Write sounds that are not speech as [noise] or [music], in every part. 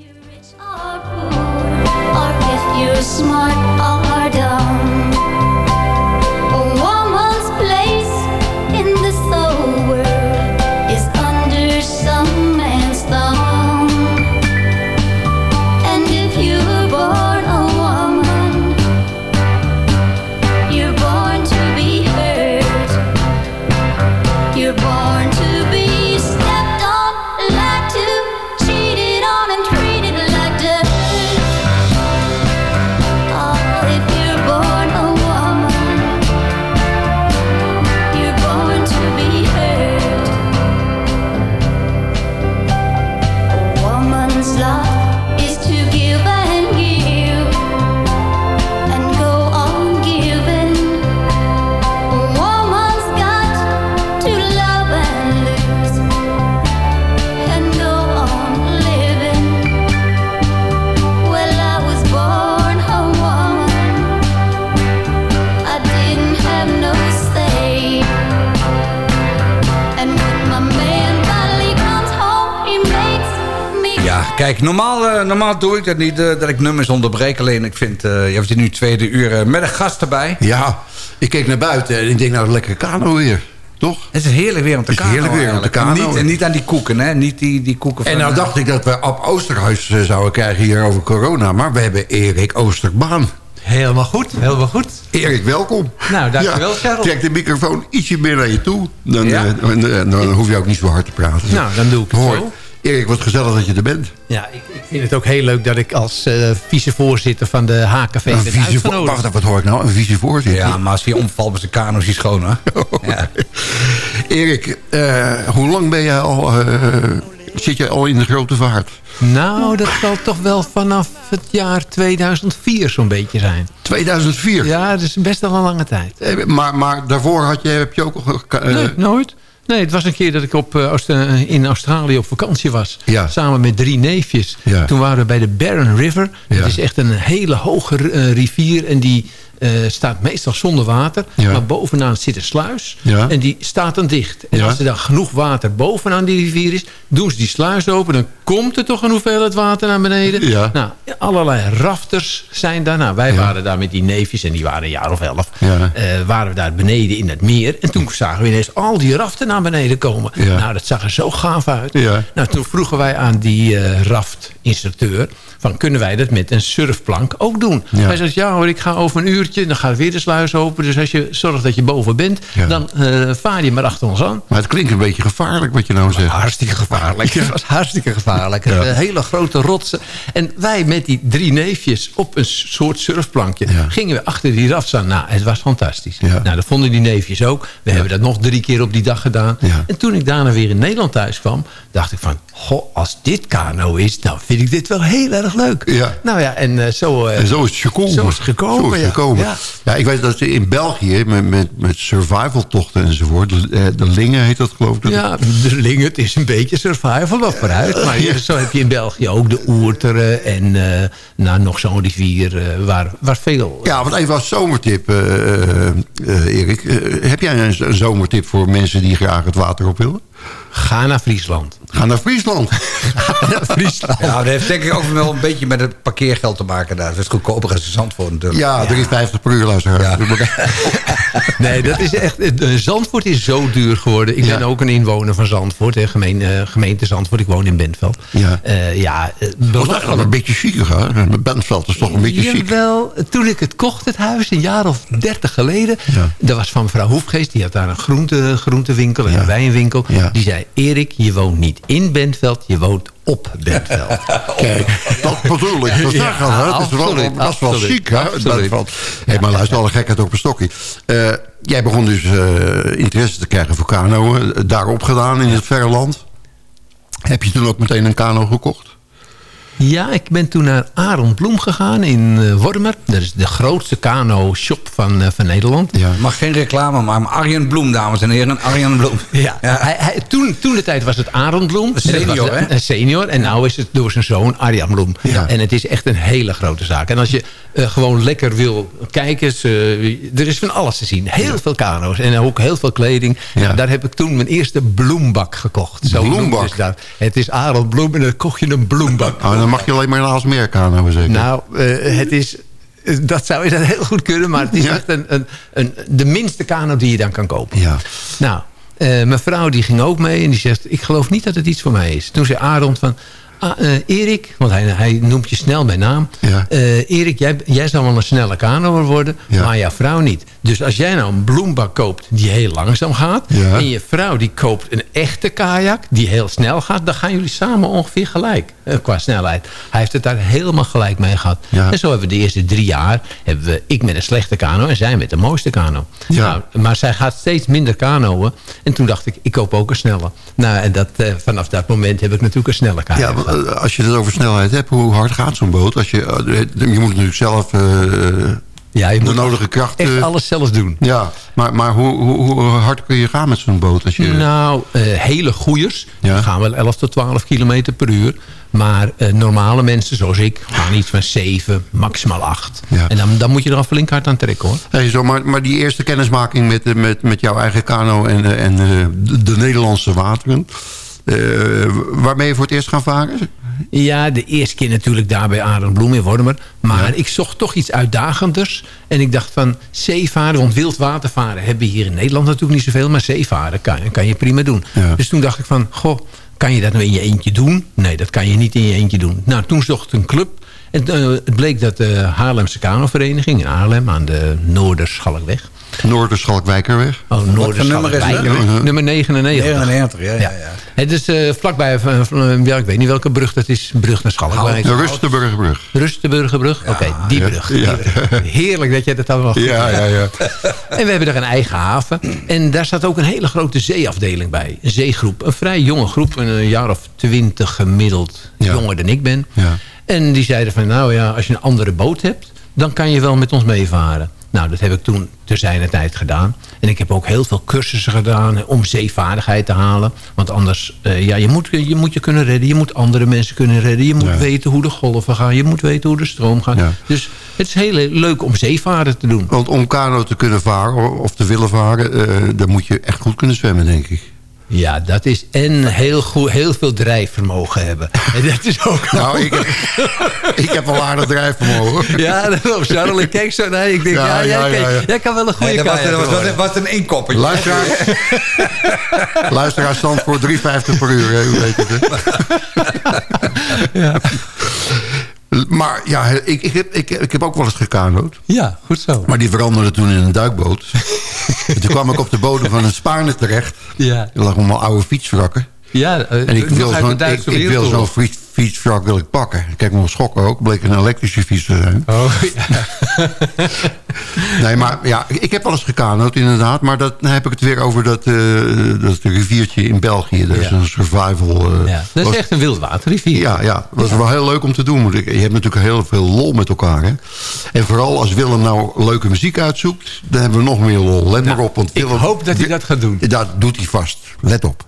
If you're rich or poor, or if you're smart. Kijk, normaal, uh, normaal doe ik dat niet, uh, dat ik nummers onderbreek. Alleen ik vind, uh, je hebt hier nu tweede uur met een gast erbij. Ja, ik keek naar buiten en ik denk, nou, lekker kano weer. Toch? Het is heerlijk weer om te kano. heerlijk weer om te kano. En niet, en niet aan die koeken, hè? Niet die, die koeken van... En nou dacht ik dat we Ab Oosterhuis zouden krijgen hier over corona. Maar we hebben Erik Oosterbaan. Helemaal goed, helemaal goed. Erik, welkom. Nou, dankjewel, ja, Trek de microfoon ietsje meer naar je toe. Dan, ja. dan, dan, hoef je ook niet zo hard te praten. Nou, dan doe ik het Hoor. zo. Erik, wat gezellig dat je er bent. Ja, ik, ik vind het ook heel leuk dat ik als uh, vicevoorzitter van de HKV ben uitgenodigd. Wacht, wat hoor ik nou? Een vicevoorzitter? Ja, maar als hij omvalt met zijn kano is schoon, hè? [laughs] ja. Erik, uh, hoe lang ben je al... Uh, zit je al in de grote vaart? Nou, dat zal toch wel vanaf het jaar 2004 zo'n beetje zijn. 2004? Ja, dat is best wel een lange tijd. Maar, maar daarvoor had je, heb je ook... al. nee, nooit. Nee, het was een keer dat ik op, uh, in Australië op vakantie was. Ja. Samen met drie neefjes. Ja. Toen waren we bij de Barron River. Het is echt een hele hoge uh, rivier. En die uh, staat meestal zonder water. Ja. Maar bovenaan zit een sluis. Ja. En die staat dan dicht. En Ja. als er dan genoeg water bovenaan die rivier is... doen ze die sluis open. Dan komt er toch een hoeveelheid water naar beneden. Nou, allerlei rafters zijn daar. Nou, wij waren daar met die neefjes. En die waren een jaar of elf. Eh, waren we daar beneden in het meer. En toen zagen we ineens al die raften naar beneden komen. Nou, dat zag er zo gaaf uit. Nou, toen vroegen wij aan die eh raftinstructeur... van kunnen wij dat met een surfplank ook doen? Hij zei, ja hoor, ik ga over een uurtje... dan gaat weer de sluis open. Dus als je zorgt dat je boven bent... Ja. dan eh, vaar je maar achter ons aan. Maar het klinkt een beetje gevaarlijk wat je nou zegt. Hartstikke gevaarlijk. [laughs] Het was hartstikke gevaarlijk. Ja. Eh, hele grote rotsen. En wij met die drie neefjes op een soort surfplankje... Ja. gingen we achter die raf staan. Nou, het was fantastisch. Ja. Nou, dat vonden die neefjes ook. We hebben dat nog drie keer op die dag gedaan. Ja. En toen ik daarna weer in Nederland thuis kwam... dacht ik van, goh, als dit kano is... dan vind ik dit wel heel erg leuk. Ja. Nou ja, en eh, zo... eh, En zo is het gekomen. Zo is het gekomen, Zo is het ja. Ja. Ja. ik weet dat ze in België met, met, met survivaltochten enzovoort... De, eh, de Lingen heet dat geloof ik. dat- Ja, de Lingen, het is een beetje survival wat vooruit. Maar Ja. zo heb je in België ook de Oerteren en eh, nou, nog zo'n rivier eh, waar, waar veel... Ja, want even als zomertip, eh, eh, eh, Erik. heb jij een, een zomertip voor mensen die graag het water op willen? Ga naar Friesland. Ga naar Friesland. [laughs] naar Friesland. Ja, dat heeft denk ik ook wel een beetje met het parkeergeld te maken daar. Dat is goedkoper als Zandvoort natuurlijk. Ja, 3,50 per uur luisteraar. Ja. [laughs] Nee, dat is echt... eh, Zandvoort is zo duur geworden. Ik Ja. ben ook een inwoner van Zandvoort. Hè, gemeen, eh, gemeente Zandvoort. Ik woon in Bentveld. Ja. Eh, ja, belachelijk. wel een beetje chic, hè? Bentveld is toch een beetje chic. Jawel, toen ik het kocht, het huis, een jaar of dertig geleden. Ja. Dat was van mevrouw Hoefgeest. Die had daar een groente, groentewinkel en Ja. een wijnwinkel. Ja. Die zei, Erik, je woont niet in Bentveld, je woont op Bentveld. [laughs] Kijk, dat bedoel ik. Dat, Ja, zeggen, hè? dat is wel, dat is wel absoluut, chic, hè? Bentveld. Hey, maar luister, alle gekheid op een stokje. Eh, jij begon dus eh, interesse te krijgen voor kano. eh, Daarop gedaan in het verre land. Heb je toen ook meteen een kano gekocht? Ja, ik ben toen naar Arend Bloem gegaan in eh, Wormer. Dat is de grootste kano-shop van, eh, van Nederland. Ja. Mag geen reclame, maar Arjen Bloem, dames en heren. Arjen Bloem. Ja, Hij, hij, toen, toen de tijd was het Arend Bloem. Senior, hè? Een senior. En nu is het door zijn zoon Arjan Bloem. Ja. En het is echt een hele grote zaak. En als je eh, gewoon lekker wil kijken. Ze- er is van alles te zien. Heel veel kano's en ook heel veel kleding. Ja. Daar heb ik toen mijn eerste bloembak gekocht. Zo Bloembak? dat. Het is Arend Bloem en dan kocht je een bloembak. Oh, mag je alleen maar een Aalsmeer kano zeker? Nou, eh, het is... eh, Dat zou je dan heel goed kunnen, maar het is Ja. echt een, een, een, de minste kano die je dan kan kopen. Ja. Nou, eh, mijn vrouw die ging ook mee en die zegt... ik geloof niet dat het iets voor mij is. Toen zei Arend van... Ah, Erik, want hij, hij noemt je snel bij naam. Ja. Erik, jij, jij zal wel een snelle kanoer worden, Ja. maar jouw vrouw niet. Dus als jij nou een bloembak koopt die heel langzaam gaat... Ja. en je vrouw die koopt een echte kajak die heel snel gaat... dan gaan jullie samen ongeveer gelijk eh, qua snelheid. Hij heeft het daar helemaal gelijk mee gehad. Ja. En zo hebben we de eerste drie jaar... hebben we ik met een slechte kano en zij met de mooiste kano. Ja. Nou, maar zij gaat steeds minder kanoën. En toen dacht ik, ik koop ook een snelle. Nou, en dat, eh, vanaf dat moment heb ik natuurlijk een snelle kano. Ja, eh, als je het over snelheid hebt, hoe hard gaat zo'n boot? Als je, eh, je moet natuurlijk zelf ja, je de moet nodige kracht... echt eh, alles zelf doen. Ja, maar, maar hoe, hoe, hoe hard kun je gaan met zo'n boot? Als je, Nou, eh, hele goeiers Ja. die gaan wel 11 tot 12 kilometer per uur. Maar eh, normale mensen zoals ik gaan iets van 7, maximaal 8. Ja. En dan, dan moet je er al flink hard aan trekken hoor. Hey, zo, maar, maar die eerste kennismaking met, met, met jouw eigen kano en, en de, de Nederlandse wateren... waarmee je voor het eerst gaan varen? Ja, de eerste keer natuurlijk daar bij Arend Bloem in Wormer. Maar Ja. ik zocht toch iets uitdagenders. En ik dacht van zeevaren, want wildwatervaren hebben we hier in Nederland natuurlijk niet zoveel. Maar zeevaren kan, kan je prima doen. Ja. Dus toen dacht ik van, goh, kan je dat nou in je eentje doen? Nee, dat kan je niet in je eentje doen. Nou, toen zocht een club. En eh, het bleek dat de Haarlemse Kanovereniging in Haarlem aan de Noorderschalkweg. Noorderschalkwijkerweg. Oh, nummer is het? Noorderschalkweg. Nummer 99. 99, ja, ja, ja. Het is eh, vlakbij, eh, van, ja, ik weet niet welke brug dat is. Brug naar Schalkwijk. De Rustenburgerbrug. Rustenburgerbrug? Oké, die ja, brug. ja. die brug. Heerlijk dat jij dat wel goed Ja, ja, ja. [laughs] En we hebben daar een eigen haven. En daar staat ook een hele grote zeeafdeling bij. Een zeegroep. Een vrij jonge groep. Een jaar of twintig gemiddeld. Ja. Jonger dan ik ben. Ja. En die zeiden van, nou ja, als je een andere boot hebt... dan kan je wel met ons meevaren. Nou, dat heb ik toen te zijner tijd gedaan. En ik heb ook heel veel cursussen gedaan om zeevaardigheid te halen. Want anders, eh, ja, je moet, je moet je kunnen redden. Je moet andere mensen kunnen redden. Je moet Ja. weten hoe de golven gaan. Je moet weten hoe de stroom gaat. Ja. Dus het is heel leuk om zeevaren te doen. Want om kano te kunnen varen of te willen varen... eh, dan moet je echt goed kunnen zwemmen, denk ik. Ja, dat is en heel, goed, heel veel drijfvermogen hebben. [laughs] En dat is ook... Nou, ik heb, ik heb al aardig drijfvermogen. Ja, daarom. Charles, ik keek zo naar je. Ik denk, Ja, ja, ja, jij, ja, kan- ja. jij kan wel een goede Nee, dat was, kajakker dat was, een inkoppertje. Luisteraar, [laughs] luisteraar stand voor 3,50 per uur, hè, u weet het. Hè? [laughs] Maar ja, ik, ik, heb, ik, ik heb ook wel eens gekanood. Ja, goed zo. Maar die veranderde toen in een duikboot. [laughs] en toen kwam ik op de bodem van een Spaarne terecht. Ja, Er lag allemaal oude fietswrakken. ja eh, En ik wil zo'n ik, Ik wil fiets, ik pakken. Ik kijk me schokken ook. Bleek een elektrische fiets te zijn. Oh, ja. [laughs] Nee, maar ja, ik heb wel eens gekanood inderdaad. Maar dat, dan heb ik het weer over dat, eh, dat riviertje in België. Dat is een survival. eh, ja. Dat was- is echt een wildwaterrivier. Ja, ja, dat is wel heel leuk om te doen. moet ik- Je hebt natuurlijk heel veel lol met elkaar. Hè? En vooral als Willem nou leuke muziek uitzoekt... dan hebben we nog meer lol. Let maar op. Want Ik Willem, hoop dat hij dat gaat doen. Dat doet hij vast. Let op.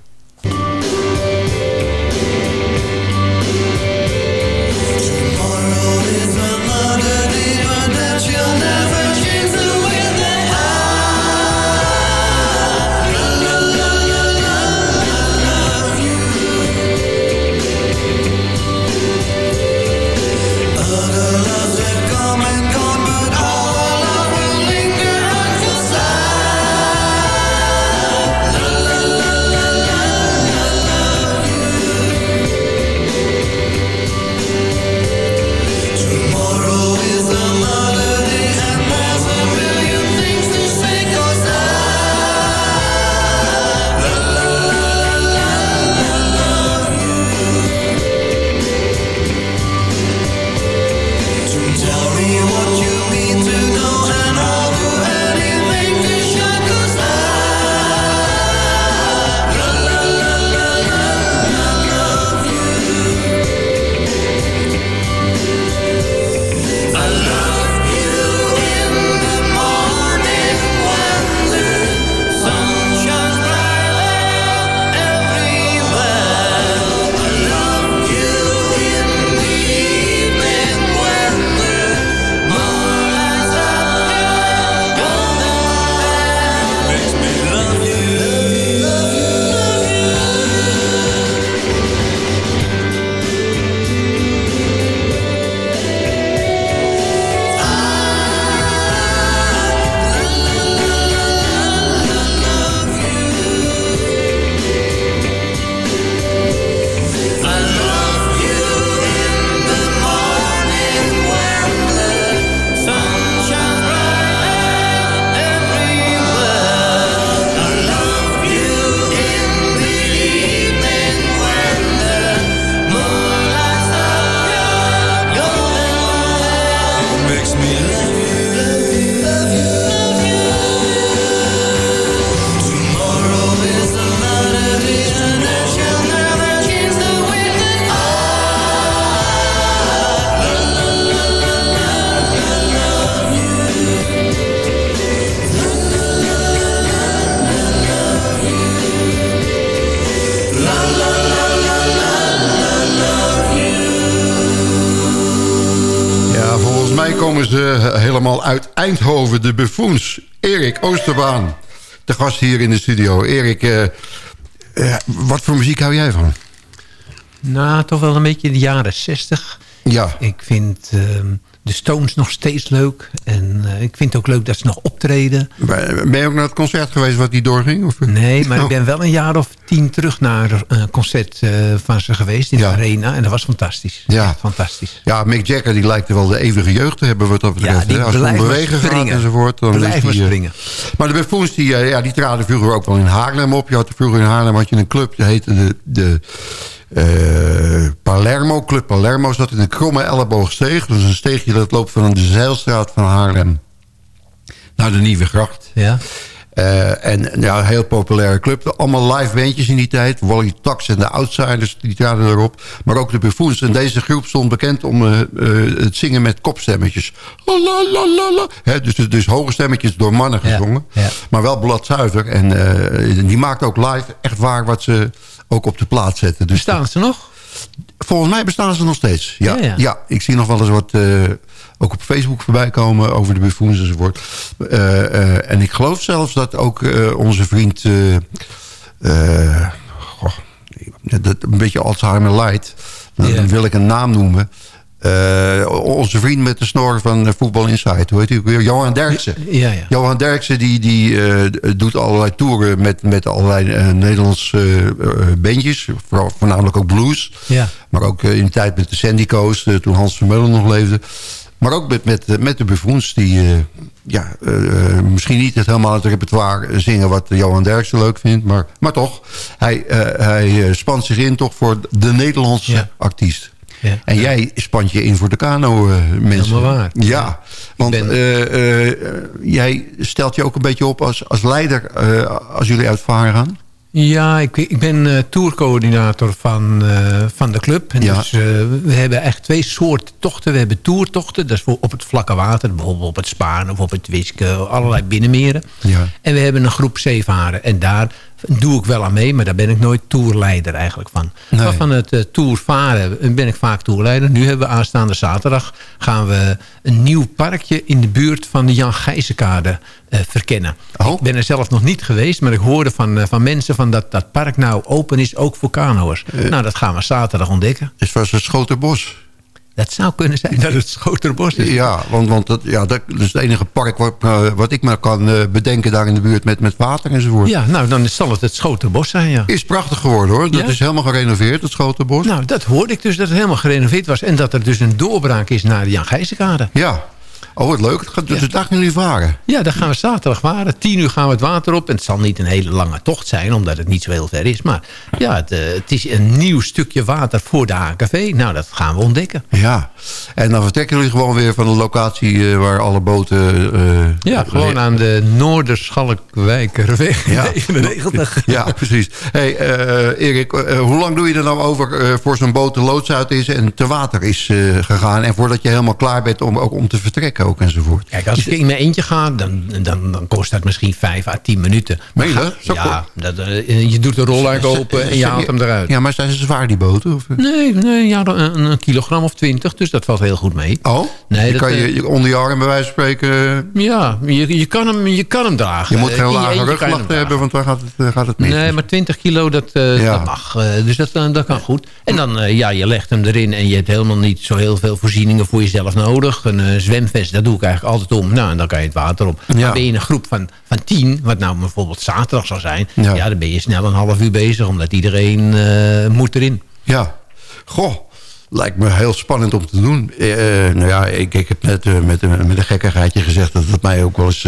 Eindhoven, de buffoons. Erik Oosterbaan, de gast hier in de studio. Erik, uh, uh, wat voor muziek hou jij van? Nou, toch wel een beetje de jaren zestig. Ja. Ik vind... Uh, de Stones nog steeds leuk. En uh, ik vind het ook leuk dat ze nog optreden. Ben je ook naar het concert geweest wat die doorging? Of? Nee, maar oh. ik ben wel een jaar of tien terug naar een concert uh, van ze geweest in ja. de arena. En dat was fantastisch. Ja. Fantastisch. Ja, Mick Jagger die lijkt er wel de eeuwige jeugd te hebben wat dat betreft. Ja, die Als om bewegen gaat enzovoort. Dan blijf maar springen. Maar de Buffoons die, ja, die traden vroeger ook wel in Haarlem op. Je had vroeger in Haarlem had je een club, die heette de... de Palermo, Club Palermo zat in een kromme elleboogsteeg. Dus een steegje dat loopt van de Zeilstraat van Haarlem naar de Nieuwe Gracht. Ja. Uh, en ja, een heel populaire club. Allemaal live bandjes in die tijd. Wally Tax en de Outsiders, die traden erop. Maar ook de Buffoons. En deze groep stond bekend om uh, uh, het zingen met kopstemmetjes. He, dus, dus hoge stemmetjes door mannen gezongen. Ja, ja. Maar wel bladzuiver. En die maakten ook live echt waar wat ze ook op de plaats zetten. Dus bestaan ze nog? Volgens mij bestaan ze nog steeds. Ja, ja, ja. ik zie nog wel eens wat ook op Facebook voorbij komen over de buffoons enzovoort. Uh, uh, en ik geloof zelfs dat ook onze vriend... goh, dat, een beetje Alzheimer light. Dan wil ik een naam noemen. Uh, onze vriend met de snor van Voetbal Insight. Hoe heet hij weer? Johan Derksen. Ja, ja. Johan Derksen die, die uh, doet allerlei toeren met, met allerlei uh, Nederlandse bandjes. Vooral, voornamelijk ook blues. Ja. Maar ook in de tijd met de Sandico's, toen Hans Vermeulen nog leefde. Maar ook met, met, met de buffoons die ja, misschien niet het helemaal het repertoire zingen... wat Johan Derksen leuk vindt. Maar, maar toch, hij, hij spant zich in toch voor de Nederlandse Ja. artiest. Ja. En jij spant je in voor de kano-mensen. Helemaal waar. Ja, want ben- eh, eh, jij stelt je ook een beetje op als, als leider eh, als jullie uit varen gaan. Ja, ik, ik ben eh, tourcoördinator van, eh, van de club. En Ja. Dus eh, we hebben echt twee soorten tochten. We hebben toertochten, dat is voor op het vlakke water. Bijvoorbeeld op het Spaan of op het Wiske, allerlei binnenmeren. Ja. En we hebben een groep zeevaren. En daar doe ik wel aan mee, maar daar ben ik nooit tourleider eigenlijk van. Nee. Maar van het uh, tourvaren ben ik vaak tourleider. Nu hebben we aanstaande zaterdag gaan we een nieuw parkje in de buurt van de Jan Gijzenkade eh, verkennen. Oh. Ik ben er zelf nog niet geweest, maar ik hoorde van, eh, van mensen van dat dat park nou open is, ook voor kanoers. nou, dat gaan we zaterdag ontdekken. Het was het Schoterbos. Dat zou kunnen zijn dat het Schoterbos is. Ja, want, want dat, ja, dat is het enige park wat, eh, wat ik me kan eh, bedenken daar in de buurt met, met water enzovoort. Ja, nou, dan zal het het Schoterbos zijn, ja. Is prachtig geworden hoor. Dat Ja? is helemaal gerenoveerd, het Schoterbos. Nou, dat hoorde ik dus, dat het helemaal gerenoveerd was. En dat er dus een doorbraak is naar de Jan Gijzenkade. Ja. Oh, wat leuk. Het gaat, dus Ja. daar gaan jullie varen. Ja, daar gaan we zaterdag varen. Tien uur gaan we het water op. En het zal niet een hele lange tocht zijn, omdat het niet zo heel ver is. Maar ja, het, eh, het is een nieuw stukje water voor de AKV. Nou, dat gaan we ontdekken. Ja. En dan vertrekken jullie gewoon weer van de locatie eh, waar alle boten... eh, Ja, gewoon aan de Noorderschalkwijkerweg Ja. [laughs] 99. Ja, precies. Hey, eh, Erik, hoe lang doe je er nou over voor zo'n boot de loods uit is en te water is gegaan? En voordat je helemaal klaar bent om, ook om te vertrekken ook enzovoort. Kijk, als ik in mijn eentje ga, dan, dan, dan kost dat misschien 5 à 10 minuten. Meen je Maar Zo Ja, dat, eh, je doet de rolluik open en je haalt hem eruit. Ja, maar zijn ze zwaar die boten? Of? Nee, nee ja, een, een kilogram of 20, dus dat valt heel goed mee. Oh, Nee, je dat, kan eh, je, je onder je arm bij wijze van spreken... eh, Ja, je, je, kan, hem, je kan hem dragen. Je moet geen je lage je rugklachten hebben, want dan gaat het, gaat het mis. Nee, maar 20 kilo, dat, Ja. dat mag. Dus dat, dat kan goed. En dan, ja, je legt hem erin en je hebt helemaal niet zo heel veel voorzieningen voor jezelf nodig. Een eh, zwemvest, dat doe ik eigenlijk altijd om. Nou, en dan kan je het water op. Ja. Maar ben je in een groep van, van 10, wat nou bijvoorbeeld zaterdag zou zijn. Ja. Ja. dan ben je snel een half uur bezig, omdat iedereen eh, moet erin. Ja, goh, lijkt me heel spannend om te doen. Eh, eh, nou ja, ik, ik heb net eh, met, een- met een gekkigheidje gezegd... dat het mij ook wel eens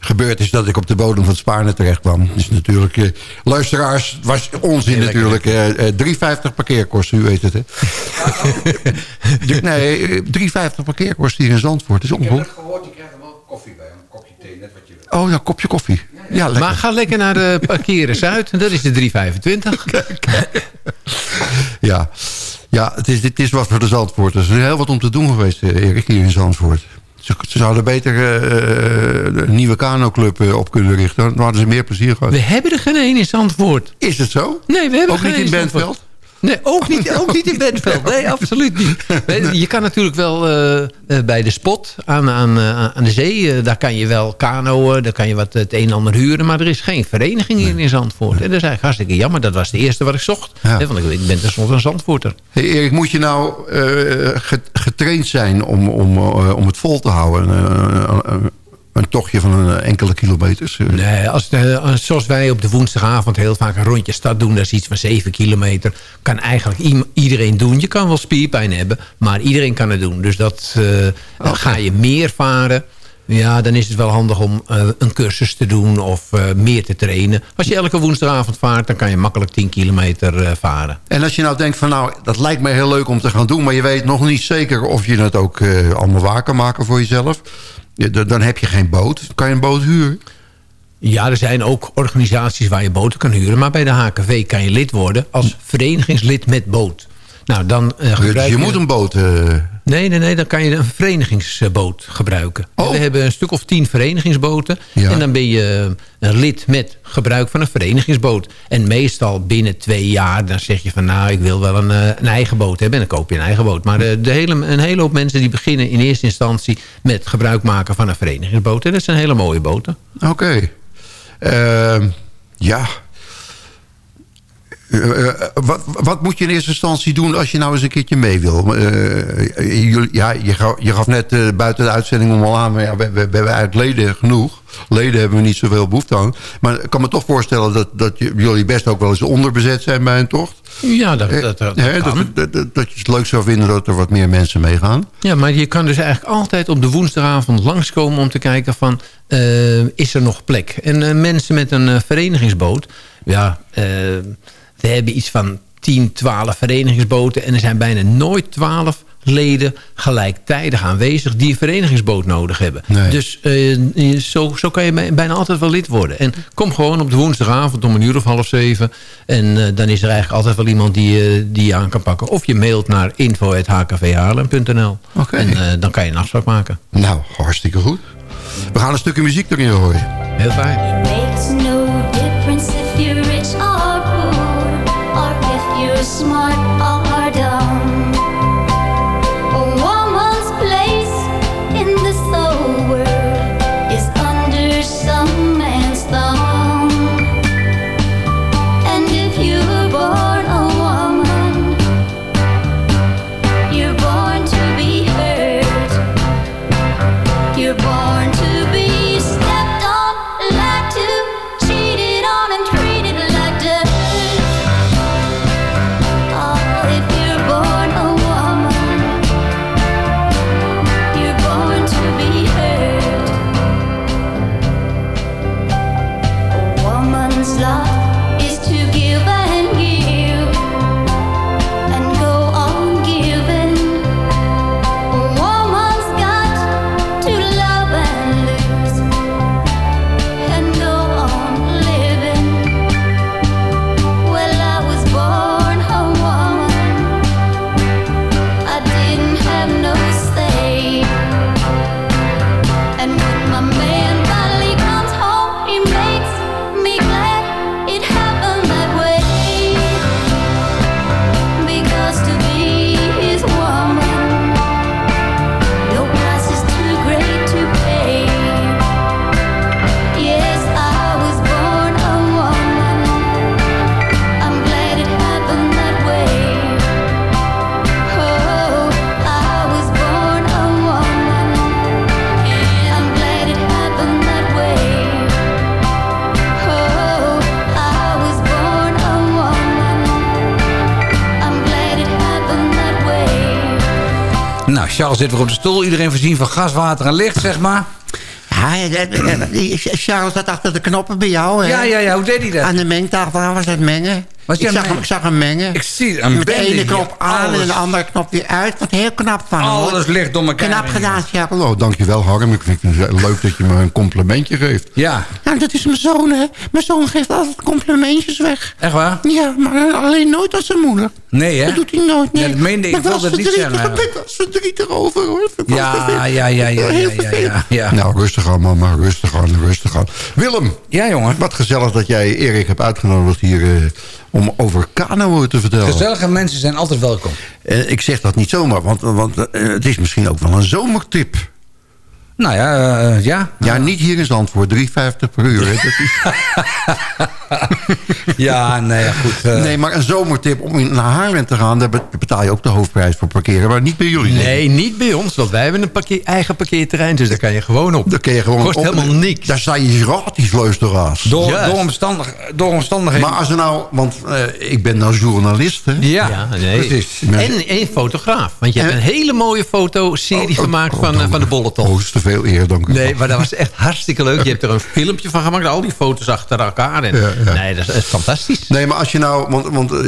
gebeurd is... dat ik op de bodem van het Spaarne terecht kwam. Dus natuurlijk, eh, luisteraars, het was onzin natuurlijk. eh eh 3,50 parkeerkosten, u weet het, hè? [laughs] nee, eh, 3,50 parkeerkosten hier in Zandvoort. Dat is ongelooflijk. gehoord, je krijgt er wel koffie bij, een kopje thee, net wat je wil. Oh ja, kopje koffie. Ja, lekker. Maar ga lekker naar de [laughs] parkeren Zuid. En dat is de 325. Ja, ja het, is, het is wat voor de Zandvoorters. Er is heel wat om te doen geweest, eh, Erik, hier in Zandvoort. Ze, ze zouden beter eh, een nieuwe kanoclub eh, op kunnen richten. Dan hadden ze meer plezier gehad. We hebben er geen één in Zandvoort. Is het zo? Nee, we hebben Ook er niet geen in Zandvoort. Bentveld? Nee, ook niet, ook niet in Bentveld. Nee, [laughs] absoluut niet. Je kan natuurlijk wel uh, bij de spot aan, aan, aan de zee... daar kan je wel kanoën, daar kan je wat het een en ander huren... maar er is geen vereniging hier in Zandvoort. En dat is eigenlijk hartstikke jammer. Dat was het eerste wat ik zocht. Hè, want ik ben tenslotte een Zandvoorter. Hey Erik, moet je nou getraind zijn om, om, om het vol te houden? een tochtje van een enkele kilometers. Nee, als de, zoals wij op de woensdagavond heel vaak een rondje stad doen... dat is iets van 7 kilometer. Kan eigenlijk iedereen doen. Je kan wel spierpijn hebben, maar iedereen kan het doen. Dus dat uh, ga je meer varen... Ja, dan is het wel handig om uh, een cursus te doen of uh, meer te trainen. Als je elke woensdagavond vaart, dan kan je makkelijk 10 kilometer uh, varen. En als je nou denkt van nou, dat lijkt me heel leuk om te gaan doen... maar je weet nog niet zeker of je het ook allemaal waar kan maken voor jezelf dan heb je geen boot. Kan je een boot huren? Ja, er zijn ook organisaties waar je boten kan huren. Maar bij de HKV kan je lid worden als verenigingslid met boot. Nou, dan uh, dus je, je, moet een boot... Nee, nee, nee, dan kan je een verenigingsboot gebruiken. Oh. We hebben een stuk of tien verenigingsboten. En dan ben je een lid met gebruik van een verenigingsboot. En meestal binnen twee jaar, dan zeg je van... nou, ik wil wel een, eh, een eigen boot hebben. En dan koop je een eigen boot. Maar de, de, hele, een hele hoop mensen die beginnen in eerste instantie... met gebruik maken van een verenigingsboot. En dat zijn hele mooie boten. Oké. Ehm, ja, uh, wat, wat, moet je in eerste instantie doen als je nou eens een keertje mee wil? Uh, ja, je gaf, je gaf net uh, buiten de uitzending om al aan... Maar ja, we, we, we, hebben uit leden genoeg. Leden hebben we niet zoveel behoefte aan. Maar ik kan me toch voorstellen dat, dat jullie best ook wel eens onderbezet zijn bij een tocht. Ja, dat, dat, dat, dat, dat, dat je het leuk zou vinden dat er wat meer mensen meegaan. Ja, maar je kan dus eigenlijk altijd op de woensdagavond langskomen... om te kijken van, is er nog plek? En mensen met een verenigingsboot... ja we hebben iets van 10, 12 verenigingsboten... en er zijn bijna nooit 12 leden gelijktijdig aanwezig... die een verenigingsboot nodig hebben. Dus uh, zo, zo kan je bijna altijd wel lid worden. En kom gewoon op de woensdagavond om een uur of half zeven... en uh, dan is er eigenlijk altijd wel iemand die, uh, die je aan kan pakken. Of je mailt naar info.hkvhaarlem.nl. Okay. En dan kan je een afspraak maken. Nou, hartstikke goed. We gaan een stukje muziek erin horen. Heel fijn. my Charles zit weer op de stoel. Iedereen voorzien van gas, water en licht, zeg maar. Ja, Charles zat achter de knoppen bij jou. Hè? Ja, ja, ja. Hoe deed hij dat? Aan de mengtafel was het mengen. Ik, zag hem, ik zag hem mengen. Ik zie hem de ene knop aan en de andere knop weer uit. Wat heel knap van. Alles ligt door elkaar. Knap gedaan, Charles. Oh, dankjewel Harm. Ik vind het leuk dat je me een complimentje geeft. Ja. Nou, dat is mijn zoon, hè. Mijn zoon geeft altijd complimentjes weg. Echt waar? Ja, maar alleen nooit als zijn moeder. Nee, hè? Dat doet hij nooit, nee. Ja, dat meende ik. wel dat niet zeggen. Ik was verdrietig over, hoor. Ja, ja, ja, ja, ja, ja, ja, Nou, rustig aan, mama. Rustig aan, rustig aan. Willem. Ja, jongen. Wat gezellig dat jij Erik hebt uitgenodigd hier... Uh, om over kanoën te vertellen. Gezellige mensen zijn altijd welkom. En ik zeg dat niet zomaar, want, want eh, het is misschien ook wel een zomertip. Nou ja, eh, ja. Ja, niet hier in Zandvoort, 3,50 per uur. hè. Dat is, Ja, nee, ja, goed. eh, nee, maar een zomertip om in- naar Haarlem te gaan... daar be- betaal je ook de hoofdprijs voor parkeren. Maar niet bij jullie. denk. Nee, niet bij ons, want wij hebben een parkeer, eigen parkeerterrein. Dus daar kan je gewoon op. Daar kun je gewoon Kost op- helemaal niks. Daar sta je gratis luisteraars. door, Juist. door, omstandig, door omstandigheden. Maar als er nou... Want eh, ik ben nou journalist, hè? ja, Ja, nee. precies. En één fotograaf. Want je hebt En- een hele mooie fotoserie Oh, gemaakt oh, van, eh, van de bolleton. Veel eer, dank u. Nee, maar dat was echt hartstikke leuk. Je hebt er een filmpje van gemaakt. Al die foto's achter elkaar. En, Ja, ja. Nee, dat is, dat is fantastisch. Nee, maar als je nou... Want, want eh,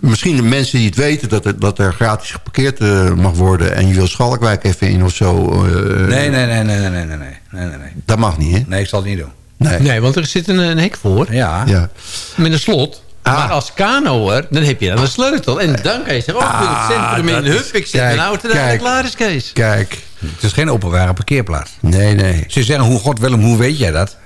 misschien de mensen die het weten... dat er, dat er gratis geparkeerd eh, mag worden... en je wil Schalkwijk even in of zo... eh, Nee, nee, nee, nee, nee, nee, nee, nee, nee, nee, nee. Dat mag niet, hè? Nee, ik zal het niet doen. Nee. Nee, want er zit een, een hek voor. Ja. Ja. Met een slot. Ah. Maar als kanoer, dan heb je dan een sleutel. En dan kan je zeggen, oh, ik wil het centrum in. dat is- Hup, ik zet kijk, mijn auto kijk. klaar is Kees. Kijk. Het is geen openbare parkeerplaats. Nee, nee. Ze zeggen, hoe God Willem, hoe weet jij dat?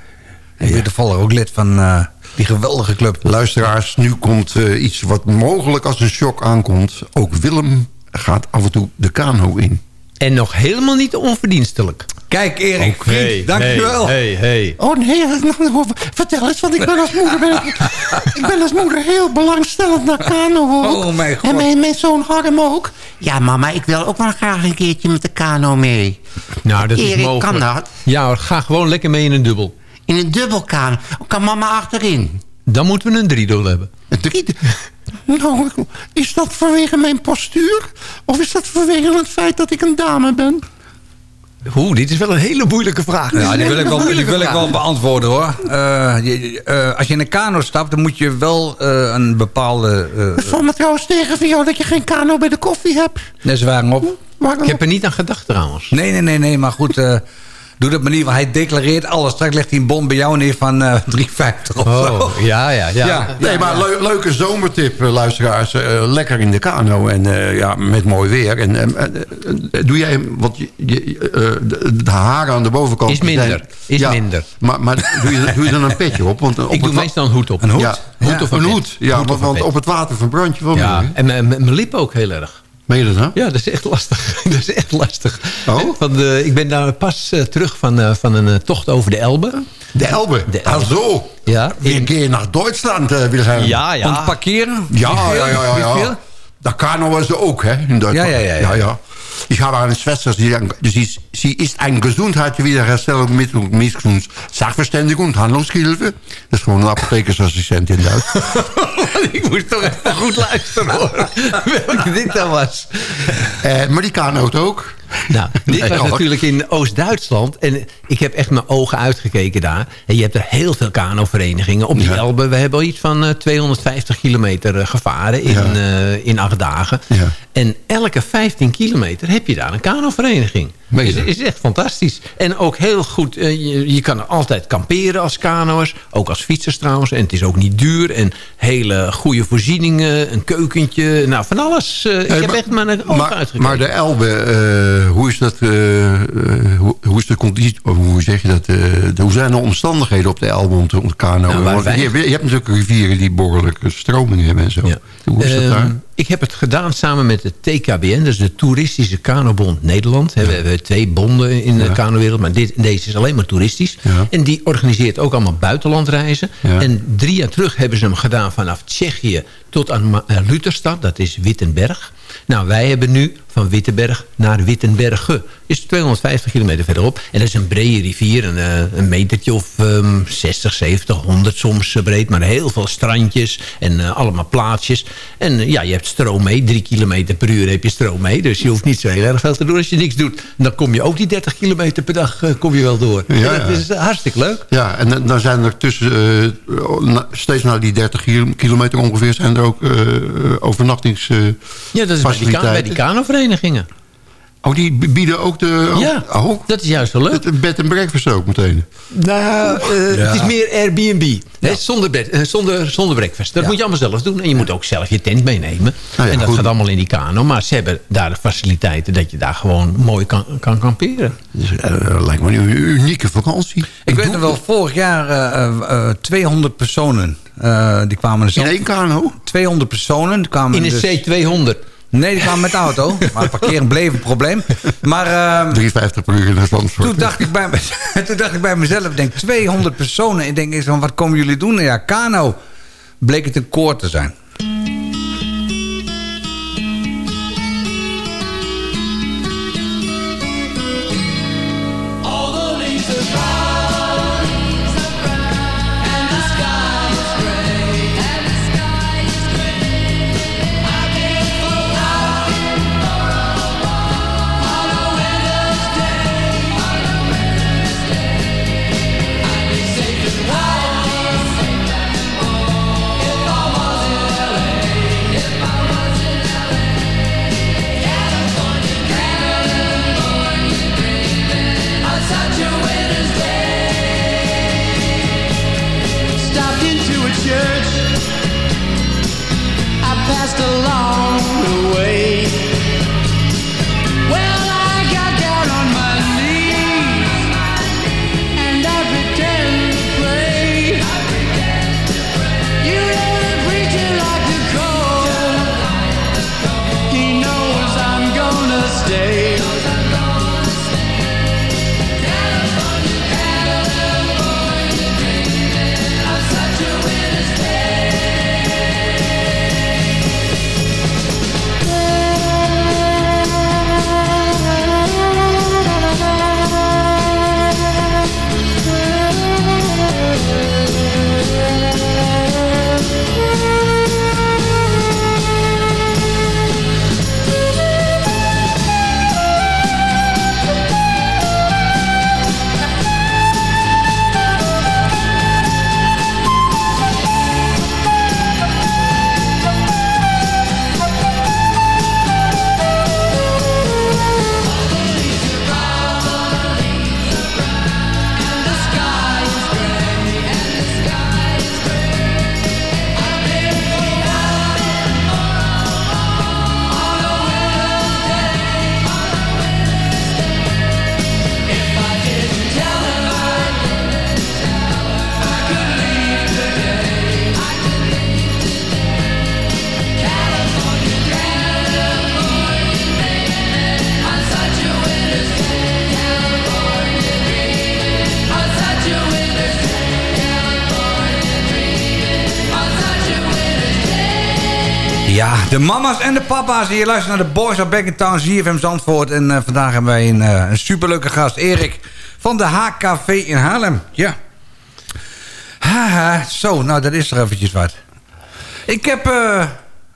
Ik ben toevallig ook lid van eh, die geweldige club. Luisteraars, nu komt eh, iets wat mogelijk als een shock aankomt. Ook Willem gaat af en toe de kano in. En nog helemaal niet onverdienstelijk. Kijk, Erik, vriend, dankjewel. Hey, hey. Oh nee, [laughs] nou, vertel eens, want ik ben als moeder, ben ik, ik ben als moeder heel belangstellend naar kano ook. Oh, mijn God. En mijn, mijn zoon Harm ook. Ja mama, ik wil ook wel graag een keertje met de kano mee. Nou, dat is Erik, mogelijk. kan dat? Ja, ga gewoon lekker mee in een dubbel. In een dubbelkano. Kan mama achterin? Dan moeten we een driedubbel hebben. En drie, Nou, is dat vanwege mijn postuur? Of is dat vanwege het feit dat ik een dame ben? Oeh, dit is wel een hele moeilijke vraag. Ja, die wil ik wel, die wil ik wel beantwoorden hoor. Eh, je- eh, als je in een kano stapt, dan moet je wel eh, een bepaalde... eh Het valt me trouwens tegen van jou dat je geen kano bij de koffie hebt. net waarom op. Waarom? Ik heb er niet aan gedacht trouwens. Nee, nee, nee, nee, maar goed. Eh, doe dat maar niet, want hij declareert alles. Straks legt hij een bon bij jou neer van eh [laughs] 3,50 of zo. Oh, ja, ja, ja. Ja. nee, maar leu- leuke zomertip, eh, luisteraars. Eh, lekker in de kano en eh, ja, met mooi weer. En, eh, eh, eh, doe jij, want je, je, eh, de, de haren aan de bovenkant... Is minder, zijn- is minder. Maar, maar doe, je, doe je dan een petje op? Want op Ik doe meestal een hoed op. Een hoed? Ja, Hoed ja, of een hoed. Ja, Hoed want, op het water verbrand je wel Ja, en mijn- lippen ook heel erg. Meen je dat nou? Ja, dat is echt lastig. [laughs] dat is echt lastig. Oh? Van de, ik ben daar pas eh, terug van, eh, van een tocht over de Elbe. De Elbe. De Ah, Elbe. zo. Ja, Weer in, keer naar Duitsland, Wilhelm. ja, Om ja. te parkeren? Ja, ja, ja, ja. Ja. Dat Kano was er ook, hè? In Duitsland. Ja, ja, ja, ja. Ich habe eine Schwester, sie, sie, ist- sie ist ein Gesundheitswiederherstellung mit Sachverständigung und Handlungshilfe. Dat is gewoon een apothekersassistent in Duits. [laughs] ik moest toch even goed luisteren hoor. [laughs] Welke dit dan was. Eh, maar die Kanoot ook. Nou, [laughs] dit was natuurlijk in Oost-Duitsland. En ik heb echt mijn ogen uitgekeken daar. En je hebt er heel veel kanoverenigingen. Op die Ja. Elbe, we hebben al iets van eh, 250 kilometer eh, gevaren in, Ja. eh, in acht dagen. Ja. En elke 15 kilometer heb je daar een kanovereniging. Je Is, echt fantastisch. En ook heel goed, eh, je, je kan er altijd kamperen als kanoers. Ook als fietsers trouwens. En het is ook niet duur. En hele goede voorzieningen. Een keukentje. Nou, van alles. Eh, ik Hey, heb maar- echt mijn ogen maar, uitgekeken. maar de Elbe, eh, hoe is dat... hoe, hoe is de conditie... Hoe zeg je dat? de- hoe zijn de omstandigheden op de Elbe om te om te kano? Nou, je, je hebt natuurlijk rivieren die behoorlijke stromingen hebben en zo. Ja. Hoe is dat Ehm, daar? Ik heb het gedaan samen met de TKBN, dus de Toeristische Kanobond Nederland. We hebben twee bonden in de kanowereld, maar dit, deze is alleen maar toeristisch. En die organiseert ook allemaal buitenlandreizen. En drie jaar terug hebben ze hem gedaan vanaf Tsjechië tot aan eh, Lutherstad, dat is Wittenberg. Nou, wij hebben nu van Wittenberg naar Wittenberge. Is 250 kilometer verderop. En dat is een brede rivier, een, eh, een metertje of ehm, 60, 70, 100 soms eh, breed. Maar heel veel strandjes en eh, allemaal plaatsjes. En ja, je hebt stroom mee. Drie kilometer per uur heb je stroom mee. Dus je hoeft niet zo heel erg veel te doen. Als je niks doet, dan kom je ook die 30 kilometer per dag kom je wel door. Ja, ja. dat is hartstikke leuk. Ja, en dan- zijn er tussen... steeds na die 30 kil- kilometer ongeveer... zijn er ook overnachtings... Ja, dat is bij die, ka- bij faciliteiten. die kanoverenigingen. Oh, die bieden ook de... Oh, Ja, oh, dat is juist zo leuk. het bed en breakfast ook meteen. Nou, eh, Ja. het is meer Airbnb. Hè, zonder, bed, eh, zonder, zonder breakfast. Dat moet je allemaal zelf doen. En je moet ook zelf je tent meenemen. Nou ja, en dat goed. gaat allemaal in die kano. Maar ze hebben daar de faciliteiten dat je daar gewoon mooi kan, kan kamperen. Dus, eh, lijkt me een unieke vakantie. Ik weet nog wel, vorig jaar eh, eh, eh, 200 personen Eh, die kwamen In zelf één kano? 200 personen. Die kwamen In een dus- C200. Nee, die kwamen met de auto. [laughs] Maar parkeren bleef een probleem. Maar ehm, 350 per uur in Zandvoort. toen, dacht ik bij me, [laughs] toen dacht ik bij mezelf, denk 200 personen. Ik denk van, wat komen jullie doen? Ja, kano. Bleek het een koor te zijn. Papa's. Je luistert naar de Boys of Back in Town, ZFM Zandvoort. En eh, vandaag hebben wij een, eh, een superleuke gast, Erik van de HKV in Haarlem. Ja. Haha, zo, nou dat is er eventjes wat. Ik heb, eh,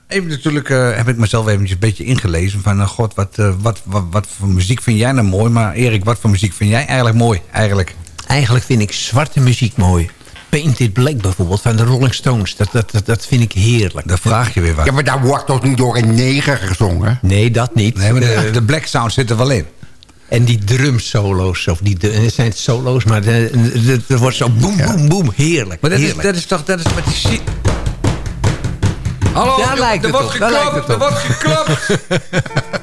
even natuurlijk, heb ik mezelf eventjes een beetje ingelezen. Van, god, wat, wat, wat, wat voor muziek vind jij nou mooi? Maar Erik, wat voor muziek vind jij eigenlijk mooi, eigenlijk? Eigenlijk vind ik zwarte muziek mooi. Painted Black bijvoorbeeld, van de Rolling Stones. Dat, dat, dat, dat vind ik heerlijk. Dan vraag je weer wat. Ja, maar daar wordt toch niet door een neger gezongen? Nee, dat niet. Nee, maar de, Eh, de black sound zit er wel in. en die drum solo's, of die, het zijn solo's, maar er wordt zo boem, boem, boem. Heerlijk. Maar dat is, dat is toch, dat is met die... shit. Hallo, Daar er- lijkt er het wordt op, daar lijkt geklapt, het er wordt geklapt. [laughs]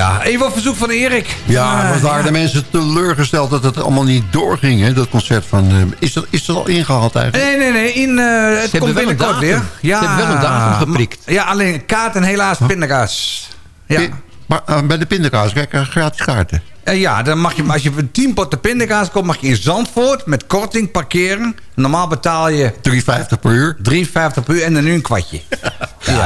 Ja, even op verzoek van Erik. Ja, Ah, maar waren de mensen teleurgesteld dat het allemaal niet doorging, hè, dat concert van... eh, is, dat, is dat al ingehaald eigenlijk? Nee, nee, nee. In, eh, het komt wel een binnenkort weer. Ze hebben wel een datum geprikt. Ja, alleen kaart en helaas pindakaas. Ja. Maar eh, bij de pindakaas krijg je gratis kaarten. Eh, ja, dan mag je, als je voor 10 potten pindakaas komt, mag je in Zandvoort met korting parkeren. Normaal betaal je 3,50 per uur. 3,50 per uur en dan nu een kwartje. [laughs]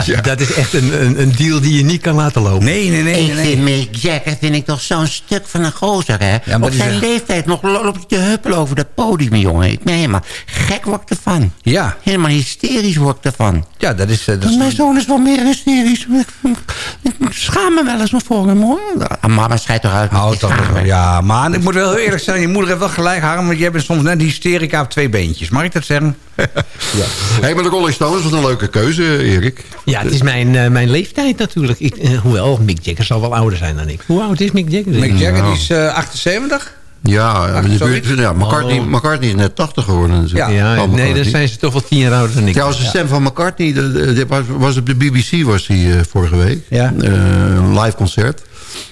Ja, Dat is echt een, een, een deal die je niet kan laten lopen. Nee, nee, nee. Ik nee, nee. vind Mick Jagger vind ik toch zo'n stuk van een gozer, hè? Ja, maar Op die zijn is- leeftijd nog loopt hij te huppelen over dat podium, jongen. Ik ben helemaal gek word ik ervan. Ja. Helemaal hysterisch word ik ervan. Ja, dat is... eh, dat is- Mijn zoon is wel meer hysterisch. Ik, ik schaam me wel eens voor hem, hoor. Ah, Mama, schijt toch uit. Houd toch. Ja, maar ik moet wel heel eerlijk zijn. Je moeder heeft wel gelijk, Harm. Want jij bent soms net hysterica op twee beentjes. Mag ik dat zeggen? [laughs] Hé, hey, maar de Rolling Stones was een leuke keuze, Erik. Ja, het is mijn, eh, mijn leeftijd natuurlijk. Ik, eh, hoewel, Mick Jagger zal wel ouder zijn dan ik. Hoe oud is Mick Jagger? Mick Jagger is eh, 78. Ja, in de buurt, ja McCartney, Oh. McCartney is net 80 geworden. natuurlijk. Ja. Ja, nee, dan zijn ze toch wel tien jaar ouder dan ik. Trouwens, de stem van McCartney de, de- de- was, was op de BBC was die, eh, vorige week. Ja. Eh, een live concert.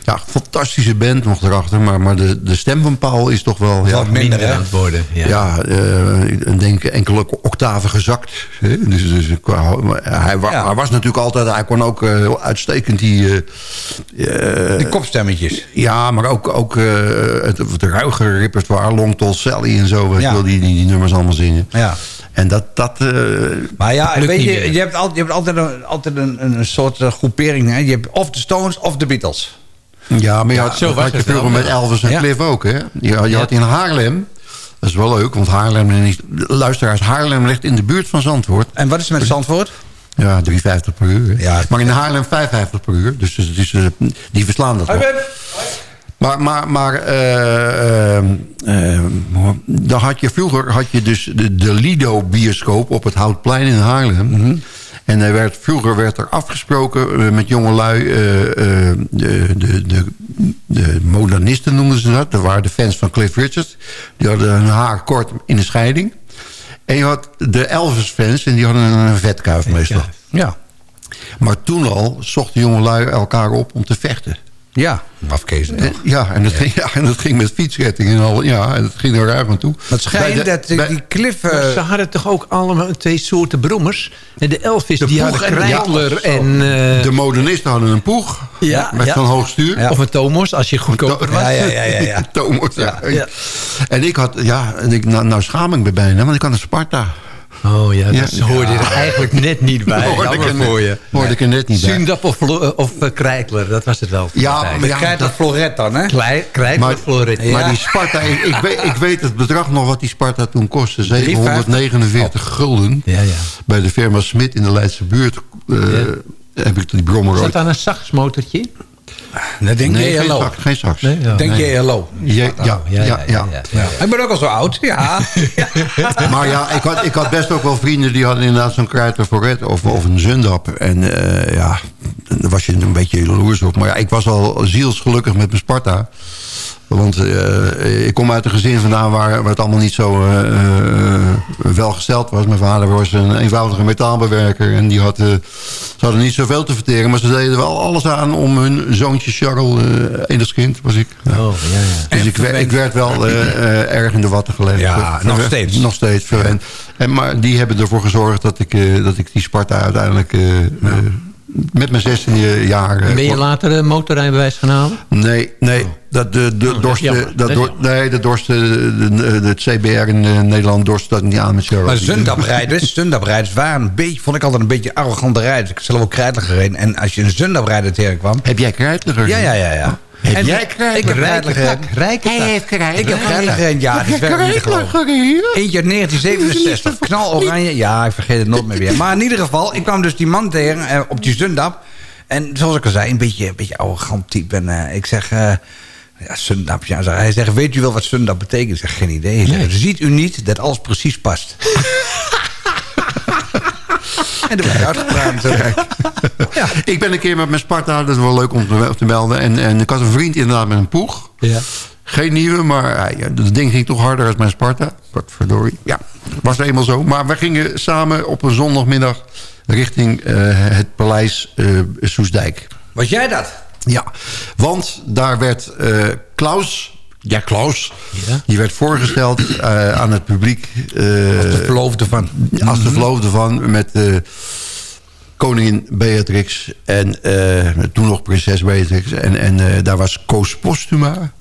Ja, fantastische band nog erachter. Maar, maar de, de stem van Paul is toch wel... Ja, Wat minder, aan het worden. Ja. ja, eh, ik denk enkele octaven gezakt. Hè? Dus, dus qua, hij, wa- Ja. hij was natuurlijk altijd... Hij kon ook eh, uitstekend die... Die kopstemmetjes. ja, maar ook, ook eh, het, het ruige repertoire. Long Tall Sally en zo. Ja. wel, die, die, die nummers allemaal zingen. Ja. En dat... dat eh, Maar ja, weet je, je hebt altijd, je hebt altijd, een, altijd een, een soort groepering. Hè? Je hebt of de Stones of de Beatles. Ja, maar je had, zo had je het vroeger met Elvis en. Cliff ook, hè? Je, je had in Haarlem... Dat is wel leuk, want Haarlem... is- Luisteraars, Haarlem ligt in de buurt van Zandvoort. En wat is er met Zandvoort? Ja, 3,50 per uur. hè. Ja. Maar in Haarlem 5,50 per uur. Dus het eh, die verslaan dat wel. Maar, maar, maar eh, dan had je vroeger had je dus de, de Lido-bioscoop op het Houtplein in Haarlem. Mhm. En er werd, vroeger werd er afgesproken eh, met jongelui, eh, eh, de, de, de, de modernisten noemden ze dat. Dat waren de fans van Cliff Richard. Die hadden hun haar kort in de scheiding. En je had de Elvis-fans en die hadden een vetkuif meestal. Ja. Maar toen al zochten jongelui elkaar op om te vechten. Ja, afkezen. En- ja, en dat, ging, [laughs] ja, en dat ging met fietsretting en al. Ja, en dat ging er ruim aan toe. Het schijnt de- dat die- bij- eh, ze hadden toch ook allemaal twee soorten brommers? En de Elvis, die poeg hadden en de Kreitler Thomas. en... eh, de modernisten hadden een poeg. Ja, met ja. zo'n hoog stuur. Ja. Of een Thomas, als je goedkoper was. Ja, ja, ja, ja, ja. [laughs] Thomas, ja. Ja. En ik had, ja, en ik, nou, nou schaam ik me bijna, want ik had een Sparta. Oh ja, Ja. dat hoorde je er eigenlijk net niet bij. Hoorde ik er voor net- je. hoorde ik er net niet bij. Zundap of, of eh, Kreitler, dat was het wel. Ja, maar Je krijgt dat Floret dan, hè? Klei- Maar, Floret. maar Ja. die Sparta, ik, ik, weet, ik weet het bedrag nog wat die Sparta toen kostte. 3,50? 749 gulden. Ja, ja. Bij de firma Smit in de Leidse buurt eh, heb ik die brommer Zat ooit. daar een saxmotortje denk Nee, je geen hello. sax. Geen sax. Nee, ja. Denk Nee. je hello. Ja, ja, ja, ja, Ja. Ik ben ook al zo oud. Ja. [laughs] Maar ja, ik had, ik had best ook wel vrienden die hadden inderdaad zo'n Kruiter Forret of, of een Zundap. En eh, ja, daar was je een beetje jaloers op. Maar ja, ik was al zielsgelukkig met mijn Sparta. Want eh, ik kom uit een gezin vandaan waar, waar het allemaal niet zo eh, eh, welgesteld was. Mijn vader was een eenvoudige metaalbewerker. En die had, eh, ze hadden niet zoveel te verteren. Maar ze deden wel alles aan om hun zoontje Charles, eh enigskind was ik. Oh, ja, ja. Dus ik, wer- ik werd wel eh, eh, erg in de watten gelegd. Ja, nog steeds. Nog steeds. verwend. En, maar die hebben ervoor gezorgd dat ik, eh, dat ik die Sparta uiteindelijk... met mijn 16e jaar... eh, Ben je later een motorrijbewijs gaan halen? Nee, nee. Dat, de, de, Oh, dorste, jammer. dat jammer. nee, de dorste, de, de, de- het CBR in eh, Nederland dorst dat niet aan met Cheryl. Maar zundabrijders, zundabrijders waren een beetje, vond ik altijd een beetje arrogante rijders. Ik heb zelf ook krijtelijk gereden. En als je een zundabrijder tegenkwam... Heb jij krijtliger? Ja, ja, ja, ja. Heb En jij Ik krijtlijk? heb krijtelijk gereden. Rijke Hij heeft. Ik heb gereden, ja. Dat. Eentje uit [laughs] 1967, knal oranje. Ja, ik vergeet het nooit meer weer. Maar in ieder geval, ik kwam dus die man tegen eh, op die zundap. En zoals ik al zei, een beetje, een beetje arrogant type. En eh, ik zeg, eh ja, zundap. Ja. Hij zegt, weet u wel wat zundap betekent? Ik zeg, geen idee. Hij zegt, ziet u niet dat alles precies past? [laughs] en uitgepraat. [laughs] Ja. Ik ben een keer met mijn Sparta, dat is wel leuk om te, melden. En, en ik had een vriend inderdaad met een poeg. Ja. Geen nieuwe, maar ja, dat ding ging toch harder als mijn Sparta. Wat verdorie. Ja, was eenmaal zo. Maar we gingen samen op een zondagmiddag richting eh, het paleis eh Soesdijk. Was jij dat? Ja, want daar werd eh, Klaus... Ja, Klaus. Ja. Die werd voorgesteld eh, aan het publiek... eh, De verloofde van. als de verloofde van met eh, koningin Beatrix en toen nog prinses Beatrix. En, en daar was Koos Postuma.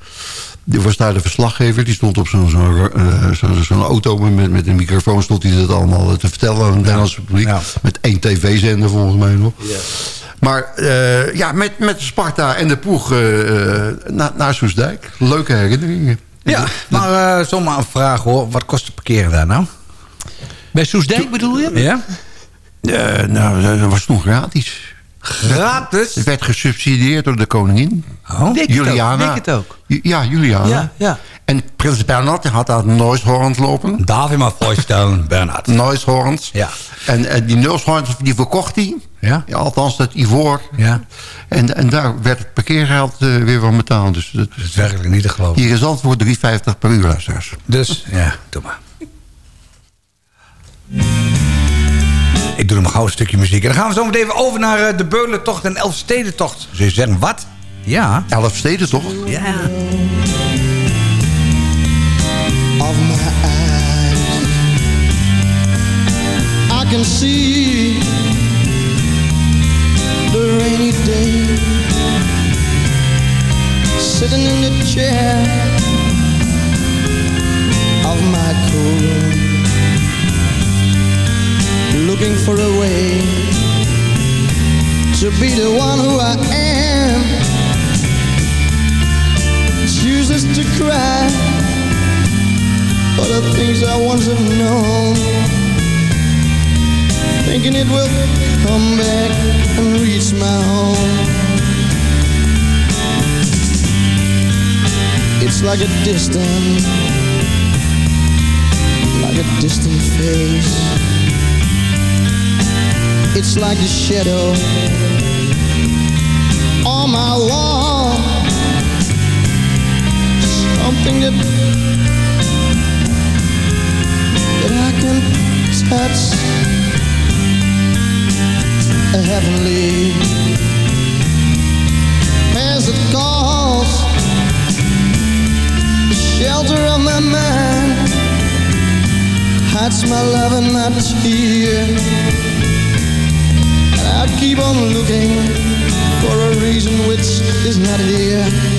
Die was daar de verslaggever. Die stond op zo'n zo'n zo'n- zo'n auto met, met een microfoon. Stond hij dat allemaal te vertellen aan het Nederlandse publiek. Ja. Met één tv-zender volgens mij nog. Maar eh, ja, met, met Sparta en de ploeg eh, eh, na- naar Soesdijk. Leuke herinneringen. Ja, maar eh, zomaar een vraag hoor. Wat kost het parkeren daar nou? Bij Soesdijk bedoel je? Ja? Nou, dat was toen gratis. Gratis? Het werd gesubsidieerd door de koningin. Oh. Denk het ook, Juliana. denk het ook. Ja, Juliana. Ja, ja. En prins Bernhard had daar Neushoorns lopen. Darf ik me voorstellen, Bernhard? Neushoorns. Ja. En, en die Neushoorns die verkocht hij. Ja? althans, dat ivoor. Ja. En, en daar werd het parkeergeld eh, weer van betaald. Dus dat, Dat is werkelijk niet te geloven. hier is antwoord 3,50 per uur, luisteraars. Dus, ja, doe maar. Ik doe nog gauw een stukje muziek. En dan gaan we zo meteen even over naar eh, de Beulentocht en Elfstedentocht. Je zeggen, wat? Ja. Elf steden toch? Ja. of my eyes. I can see rainy day sitting in the chair of my cool looking for a way to be the one who I am. Chooses to cry for the things I once have known. Thinking it will come back and reach my home. It's like a distant, like a distant face. It's like a shadow on my wall. Something that that I can touch heavenly. As it calls the shelter of my mind hides my love and my tear and I keep on looking for a reason which is not here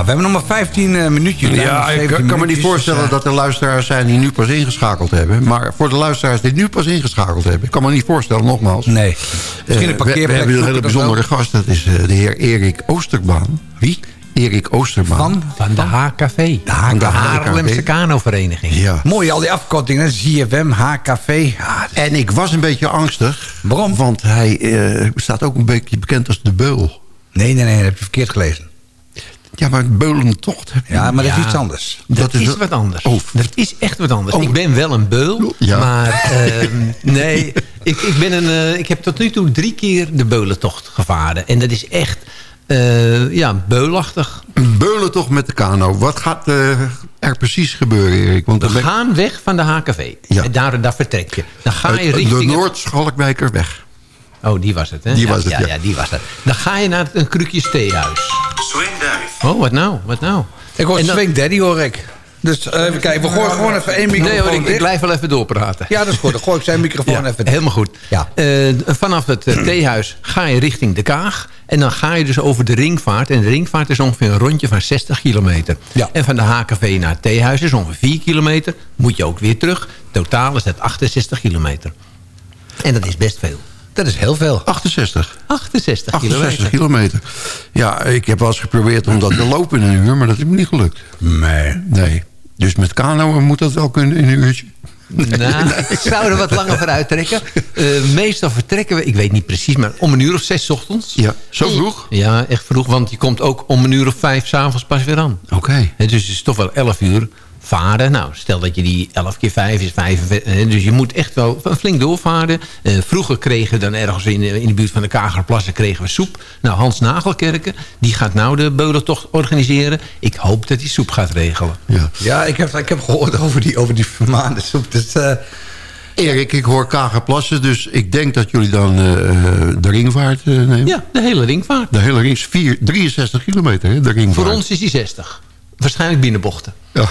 we hebben nog maar 15 eh, minuutjes. Ja, ik 17 kan me niet voorstellen dus, eh, dat er luisteraars zijn die nu pas ingeschakeld hebben. Maar voor de luisteraars die nu pas ingeschakeld hebben... ik kan me niet voorstellen, nogmaals. Nee. Eh, Misschien een we, parkeerplek. we hebben een hele bijzondere gast. Dat is de heer Erik Oosterbaan. Wie? Erik Oosterbaan. Van? Van de HKV. De Van de Haarlemse HKV. Kano-vereniging. Ja. Mooi, al die afkortingen. ZFM, HKV. En ik was een beetje angstig. Waarom? Want hij eh, staat ook een beetje bekend als de beul. nee, nee, nee. Dat heb je verkeerd gelezen. Ja, maar beulentocht. Ja, maar dat is Ja. iets anders. Dat, is, wel- wat anders. Oh. Dat is echt wat anders. Oh. Ik ben wel een beul, Ja. maar ehm, nee, ik, ik, ben een, eh, ik heb tot nu toe drie keer de beulentocht gevaren. En dat is echt eh, ja, beulachtig. Een beulentocht met de kano. Wat gaat eh, er precies gebeuren, Erik? Want We ben gaan weg van de HKV. Ja. En daar, daar vertrek je. Dan ga je uit de richting... het- Noord-Schalkwijkerweg. Oh, die was het, hè? Die ja, was het, ja, ja. ja, die was het. Dan ga je naar een krukjes theehuis. Oh, wat nou? Wat nou? Ik hoor Swing Daddy, hoor ik. Dus eh, even kijken. We gooien gewoon even één microfoon Nee hoor, ik, blijf wel even doorpraten. Ja, dat is goed. Dan gooi ik zijn [laughs] microfoon Ja, even helemaal goed. Ja. Eh, vanaf het eh, theehuis ga je richting de Kaag. En dan ga je dus over de ringvaart. En de ringvaart is ongeveer een rondje van 60 kilometer. Ja. En van de HKV naar het theehuis is ongeveer 4 kilometer. Moet je ook weer terug. Totaal is dat 68 kilometer. En dat is best veel. Dat is heel veel. 68. 68, 68 kilometer. kilometer. Ja, ik heb wel eens geprobeerd om dat te lopen in een uur, maar dat is me niet gelukt. Nee. Nee. Dus met kano moet dat wel kunnen in een uurtje. Nou, ik zou er wat langer voor uittrekken. Eh, meestal vertrekken we, ik weet niet precies, maar om een uur of zes 's ochtends. Ja, zo vroeg? Ja, echt vroeg, want je komt ook om een uur of vijf s'avonds pas weer aan. Oké. Dus het is toch wel 11 uur varen. Nou, stel dat je die 11 keer 5 is 45. hè, Dus je moet echt wel flink doorvaren. Eh, vroeger kregen we dan ergens in, de- in de buurt van de Kagerplassen kregen we soep. Nou, Hans Nagelkerken, die gaat nou de beulentocht organiseren. Ik hoop dat hij soep gaat regelen. Ja. Ja, ik heb, ik heb gehoord over die, over die vermaande soep. Dus, eh, Erik, ik hoor Kagerplassen, dus ik denk dat jullie dan eh, de ringvaart eh, nemen. Ja, de hele ringvaart. De hele ring is vier- 63 kilometer, hè, de ringvaart. Voor ons is die 60. Waarschijnlijk binnenbochten. Ja.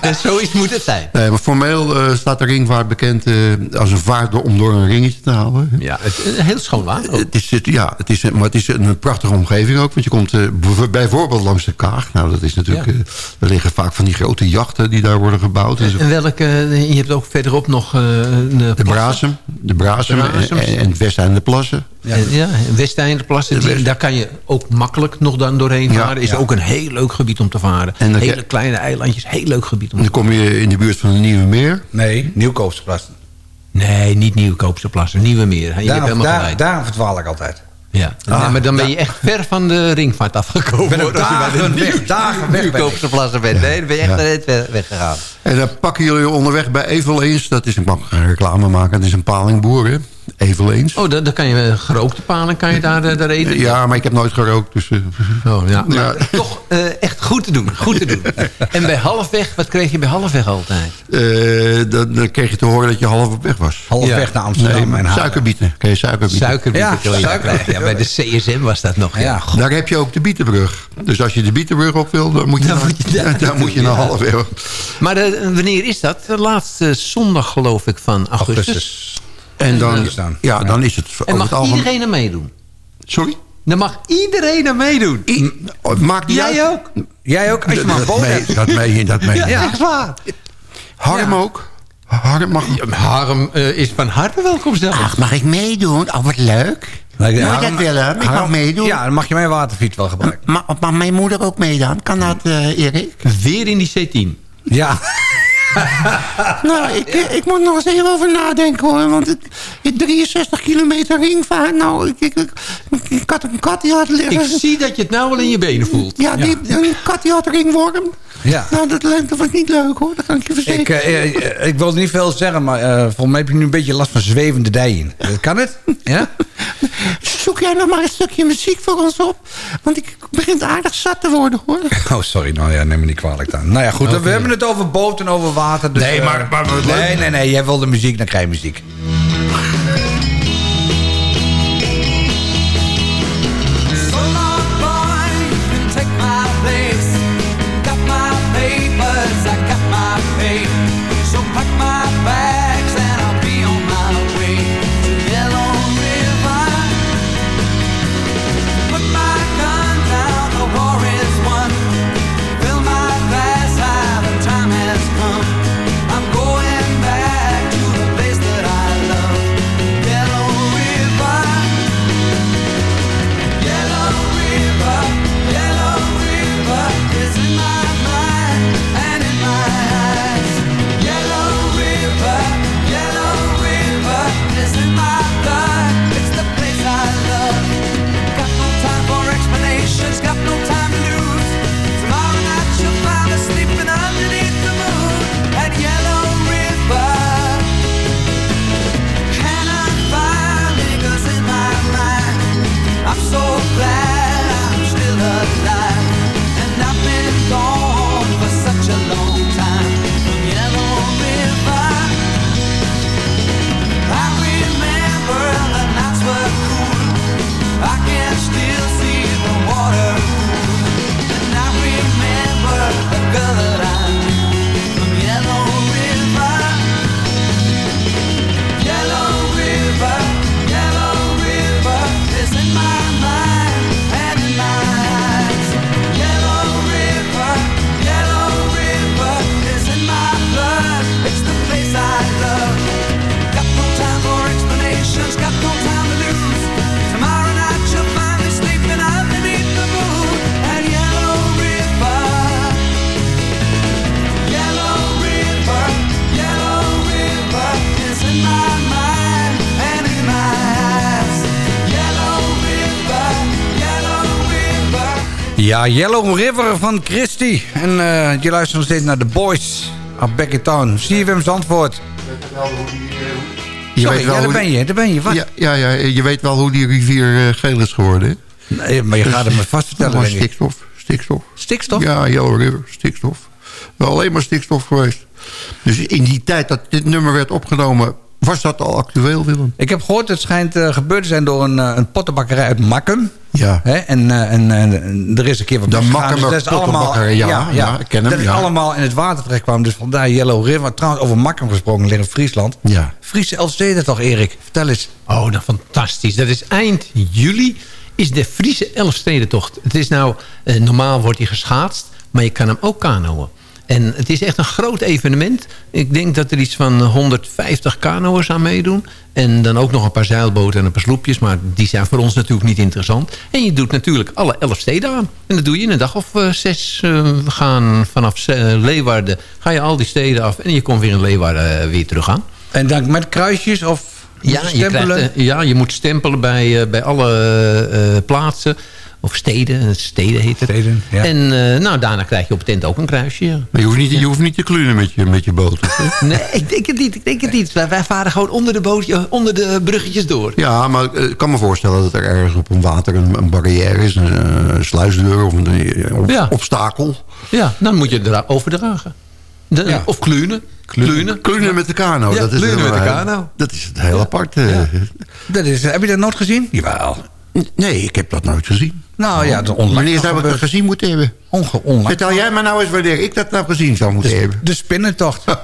En [laughs] zoiets moet het zijn. Nee, maar formeel eh, staat de ringvaart bekend eh, als een vaart om door een ringetje te halen. Ja, het, een heel schoon water. Het is, het- ja, het is, maar het is een prachtige omgeving ook. Want je komt eh, bijvoorbeeld langs de Kaag. Nou, dat is natuurlijk... Ja. er liggen vaak van die grote jachten die daar worden gebouwd. En. En welke, je hebt ook verderop nog De de Brasem De en, Brasems. en, en het Westeinde Plassen. Ja, ja Westeinderplassen, die- West- daar kan je ook makkelijk nog dan doorheen Ja, varen. Is ja. ook een heel leuk gebied om te varen. En Hele kleine eilandjes, heel leuk gebied om En te dan kom je in de buurt van de Nieuwe Meer. nee, Nieuwkoopse plassen. Nee, niet Nieuwkoopse plassen, Nieuwe Meer. Je hebt Daarom, helemaal daar, daarom verdwaal ik altijd. Ja. Ah, nee, maar dan ben je echt ver van de ringvaart afgekomen. ben hoor, je weg, dagen weg. Nieuwkoopse plassen bent. Nee, dan ben je echt net weg- weggegaan. En dan pakken jullie onderweg bij Eveleens. Dat is, ik mag geen reclame maken. Het is een palingboer, hè. Eveleens. Oh, dan, dan kan je gerookte palen kan je daar, eh, daar eten. Ja, maar ik heb nooit gerookt. Dus, eh, Oh, ja. Ja. Maar toch eh, echt goed te doen. Goed te doen. [laughs] En bij halfweg, wat kreeg je bij halfweg altijd? eh, dan, dan kreeg je te horen dat je half op weg was. Halfweg Ja. naar Amsterdam Nee, en suikerbieten. Ken je suikerbieten? Suikerbieten. Ja. Ja, bij de CSM was dat nog. Ja. Ja, god. Daar heb je ook de Bietenbrug. Dus als je de Bietenbrug op wil, dan moet je, Dan naar, moet je daar- [laughs] dan moet je naar half weg. Maar de, wanneer is dat? De laatste zondag geloof ik van augustus. Augustus. En dan, Ja. ja, dan is het En het mag algemeen... iedereen er meedoen? Sorry? Dan mag iedereen er meedoen. Oh, Maakt niet Jij uit. ook? Jij ook, als je maar boot hebt. Dat meen je, dat meen je. Ja, echt waar. Harm ook. Harm mag... Harm eh, is van harte welkom zelf. Ach, mag ik meedoen? Oh, wat leuk. Moet je Harm- dat willen? Ik mag meedoen. Ja, dan mag je mijn waterfiets wel gebruiken. Ma mag mijn moeder ook mee dan? Kan dat, eh, Erik? Weer in die C10. Ja. [laughs] [laughs] Nou, ik, ik moet nog eens even over nadenken hoor. Want ik, ik 63 kilometer ringvaart. Nou, ik, ik, ik, ik had een kat die had liggen. Ik zie dat je het nou wel in je benen voelt. Ja, die, een kat die had ringworm. Ja. Nou, dat, lijkt- dat was niet leuk hoor. Dat kan ik je Ik, verzekeren. eh, eh, ik wil niet veel zeggen, maar eh volgens mij heb je nu een beetje last van zwevende dijen. Kan het? Ja? [laughs] Zoek jij nog maar een stukje muziek voor ons op? Want ik begin aardig zat te worden hoor. Oh, sorry. Nou ja, neem me niet kwalijk dan. Nou ja, goed. We hebben het over boot en over water. Dus, Nee, eh, maar- maar- maar- nee, nee, nee. Jij wilde muziek, dan krijg je muziek. Ja, Yellow River van Christy. En eh, je luistert nog steeds naar The Boys of Back in Town. CFM Zandvoort. Je Sorry, weet wel ja, daar ben je, daar ben je. Wat? Ja, ja, ja, je weet wel hoe die rivier eh, geel is geworden. hè? Nee, maar je gaat het me vast vertellen, stikstof, stikstof. Stikstof? Ja, Yellow River, stikstof. Wel alleen maar stikstof geweest. Dus in die tijd dat dit nummer werd opgenomen... was dat al actueel, Willem? Ik heb gehoord, het schijnt eh, gebeurd te zijn door een, eh, een pottenbakkerij uit Makkum. Ja. Hè? En, eh, en, en, en er is een keer wat De misgegaan, Makkumer dat is allemaal- pottenbakkerij, ja, ja, ik ken hem, Dat is ja. allemaal in het water terecht kwam. Dus vandaar Yellow River. Trouwens, over Makkum gesproken, ligt in Friesland. Ja. Friese Elfsteden toch, Erik? Vertel eens. Oh, nou fantastisch. Dat is eind juli is de Friese Elfstedentocht. Het is nou, eh, normaal wordt hij geschaatst, maar je kan hem ook kanoën. En het is echt een groot evenement. Ik denk dat er iets van 150 kanoërs aan meedoen. En dan ook nog een paar zeilboten en een paar sloepjes. Maar die zijn voor ons natuurlijk niet interessant. En je doet natuurlijk alle elf steden aan. En dat doe je in een dag of eh, zes. Eh, we gaan vanaf eh, Leeuwarden, ga je al die steden af. En je komt weer in Leeuwarden weer terug aan. En dan met kruisjes of Ja, je, krijgt, eh, ja, je moet stempelen bij, eh, bij alle eh, plaatsen. Of steden, steden heet het. Steden, ja. En eh, nou, daarna krijg je op de tent ook een kruisje. ja. Maar je hoeft niet, je hoeft niet te klunen met je, met je boot. hè? [laughs] Nee, ik denk het niet. Ik denk het niet. Wij, wij varen gewoon onder de, bootje, onder de bruggetjes door. Ja, maar ik kan me voorstellen dat er ergens op een water een, een barrière is. Een, sluisdeur of een op- Ja. obstakel. Ja, dan moet je het dra- overdragen. De- Ja. Of klunen. Klunen. Klunen met de kano. Ja, dat is klunen met de heel- kano. Dat is het heel apart. eh. Dat is, heb je dat nooit gezien? Jawel. Nee, ik heb dat nooit gezien. Nou ja, de online. Wanneer zou ik dat gezien moeten hebben? Onge online. Vertel jij maar nou eens wanneer ik dat nou gezien zou moeten hebben. De spinnentocht. [laughs]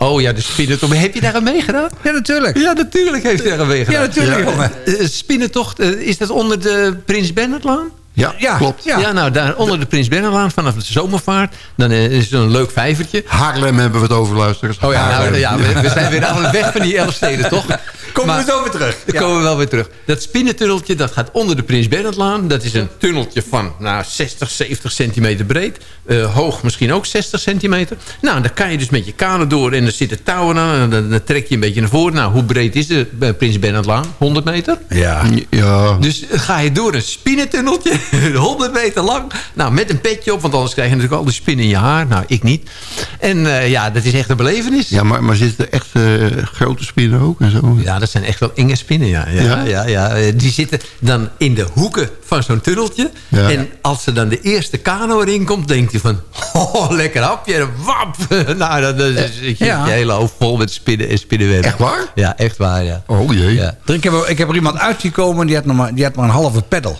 Oh ja, de spinnentocht. Heb je daar aan meegedaan? Ja, natuurlijk. Ja, natuurlijk heeft hij daar aan meegedaan. Ja, natuurlijk. Eh, spinnentocht, eh, is dat onder de Prins Bernhardlaan? Ja, Ja, klopt. ja. Ja. nou, daar onder de Prins Bernhardlaan vanaf de zomervaart. Dan eh, is er een leuk vijvertje. Haarlem hebben we het over, luisteraars. Oh ja, nou, ja we, we zijn weer [laughs] aan het weg van die elf steden, toch? [laughs] Komen Maar- we zo weer terug. Dan komen we wel weer terug. Dat spinnentunneltje, dat gaat onder de Prins Bernhardlaan. Dat is een tunneltje van nou, 60, 70 centimeter breed. Eh, hoog misschien ook 60 centimeter. Nou, daar kan je dus met je kano door en er zitten touwen aan. En dan, dan trek je een beetje naar voren. Nou, hoe breed is de eh, Prins Bernhardlaan? 100 meter? Ja. Ja, Dus ga je door een spinnentunneltje, [laughs] 100 meter lang. Nou, met een petje op, want anders krijg je natuurlijk al die spinnen in je haar. Nou, ik niet. En eh, ja, dat is echt een belevenis. ja maar, maar zitten er echt eh, grote spinnen ook en zo? Ja, dat zijn echt wel enge spinnen, ja. Ja, Ja? ja? Ja, Eh, Die zitten dan in de hoeken van zo'n tunneltje. Ja. En als er dan de eerste kano erin komt, denkt hij van... Oh, lekker hapje, en wap. [laughs] nou, dan, dan zit je Ja. je hele hoofd vol met spinnen en spinnenwebben. Echt waar? Ja, echt waar, ja. Oh jee. Ja. Ik heb, er- ik heb er iemand uit zien komen, die had, nog maar, die had maar een halve peddel.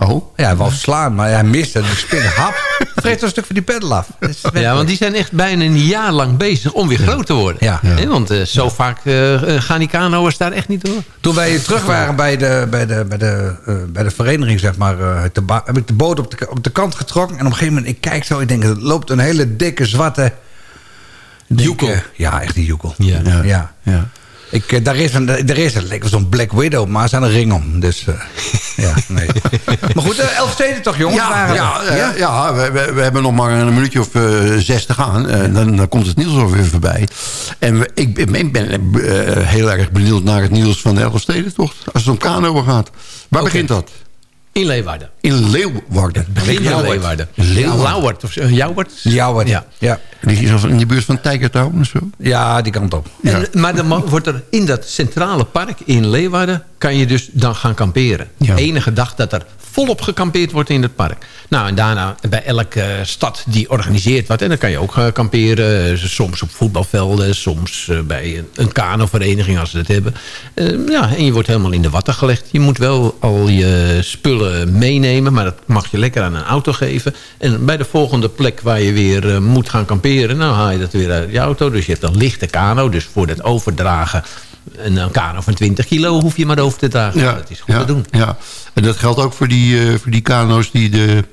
Oh. Ja, hij wou slaan, maar hij miste. De spin hap. Vreet een stuk van die peddel af. Ja, want die zijn echt bijna een jaar lang bezig om weer groot te worden. Ja. Want eh, zo vaak eh, eh, gaan die kano's daar echt niet door. Toen wij terug waren bij de, bij de, bij de, bij de vereniging, zeg maar, heb ik de boot op de, op de kant getrokken. En op een gegeven moment, ik kijk zo, ik denk, er loopt een hele dikke, zwarte... Joekel. ja, echt een joekel. Ja. ja. Ja. Ik, eh, daar is een, er is een, lekker zo'n Black Widow, maar er zijn een ring om. Dus, eh, [laughs] ja, nee. maar goed, uh, elf steden toch, jongens? Ja, waren ja, ja? ja we, we, we hebben nog maar een minuutje of zes te gaan. En dan, dan komt het nieuws alweer voorbij. En we- ik, ben- ik ben heel erg benieuwd naar het nieuws van de Elfsteden, toch? Als het om kano gaat. Waar begint dat? In Leeuwarden. In Leeuwarden. Begin in Leeuwarden. Leeuwarden. Of uh, Jouwert. Ja? Ja. Je zo in de buurt van Tijgertown of zo? ja, die kant op. En, maar dan wordt er in dat centrale park in Leeuwarden... kan je dus dan gaan kamperen. Ja. Enige dag dat er volop gekampeerd wordt in het park. Nou, en daarna bij elke eh, stad die organiseert wat. En dan kan je ook gaan kamperen. eh, soms op voetbalvelden, soms bij een, een kanovereniging als ze dat hebben. Ja, en je wordt helemaal in de watten gelegd. Je moet wel al je spullen meenemen, maar dat mag je lekker aan een auto geven. En bij de volgende plek waar je weer moet gaan kamperen... nou haal je dat weer uit je auto. Dus je hebt een lichte kano, dus voor het overdragen... Een, een kano van 20 kilo hoef je maar over te dragen. dat is goed ja, te doen. Ja. En dat geldt ook voor die, eh, voor die kano's die de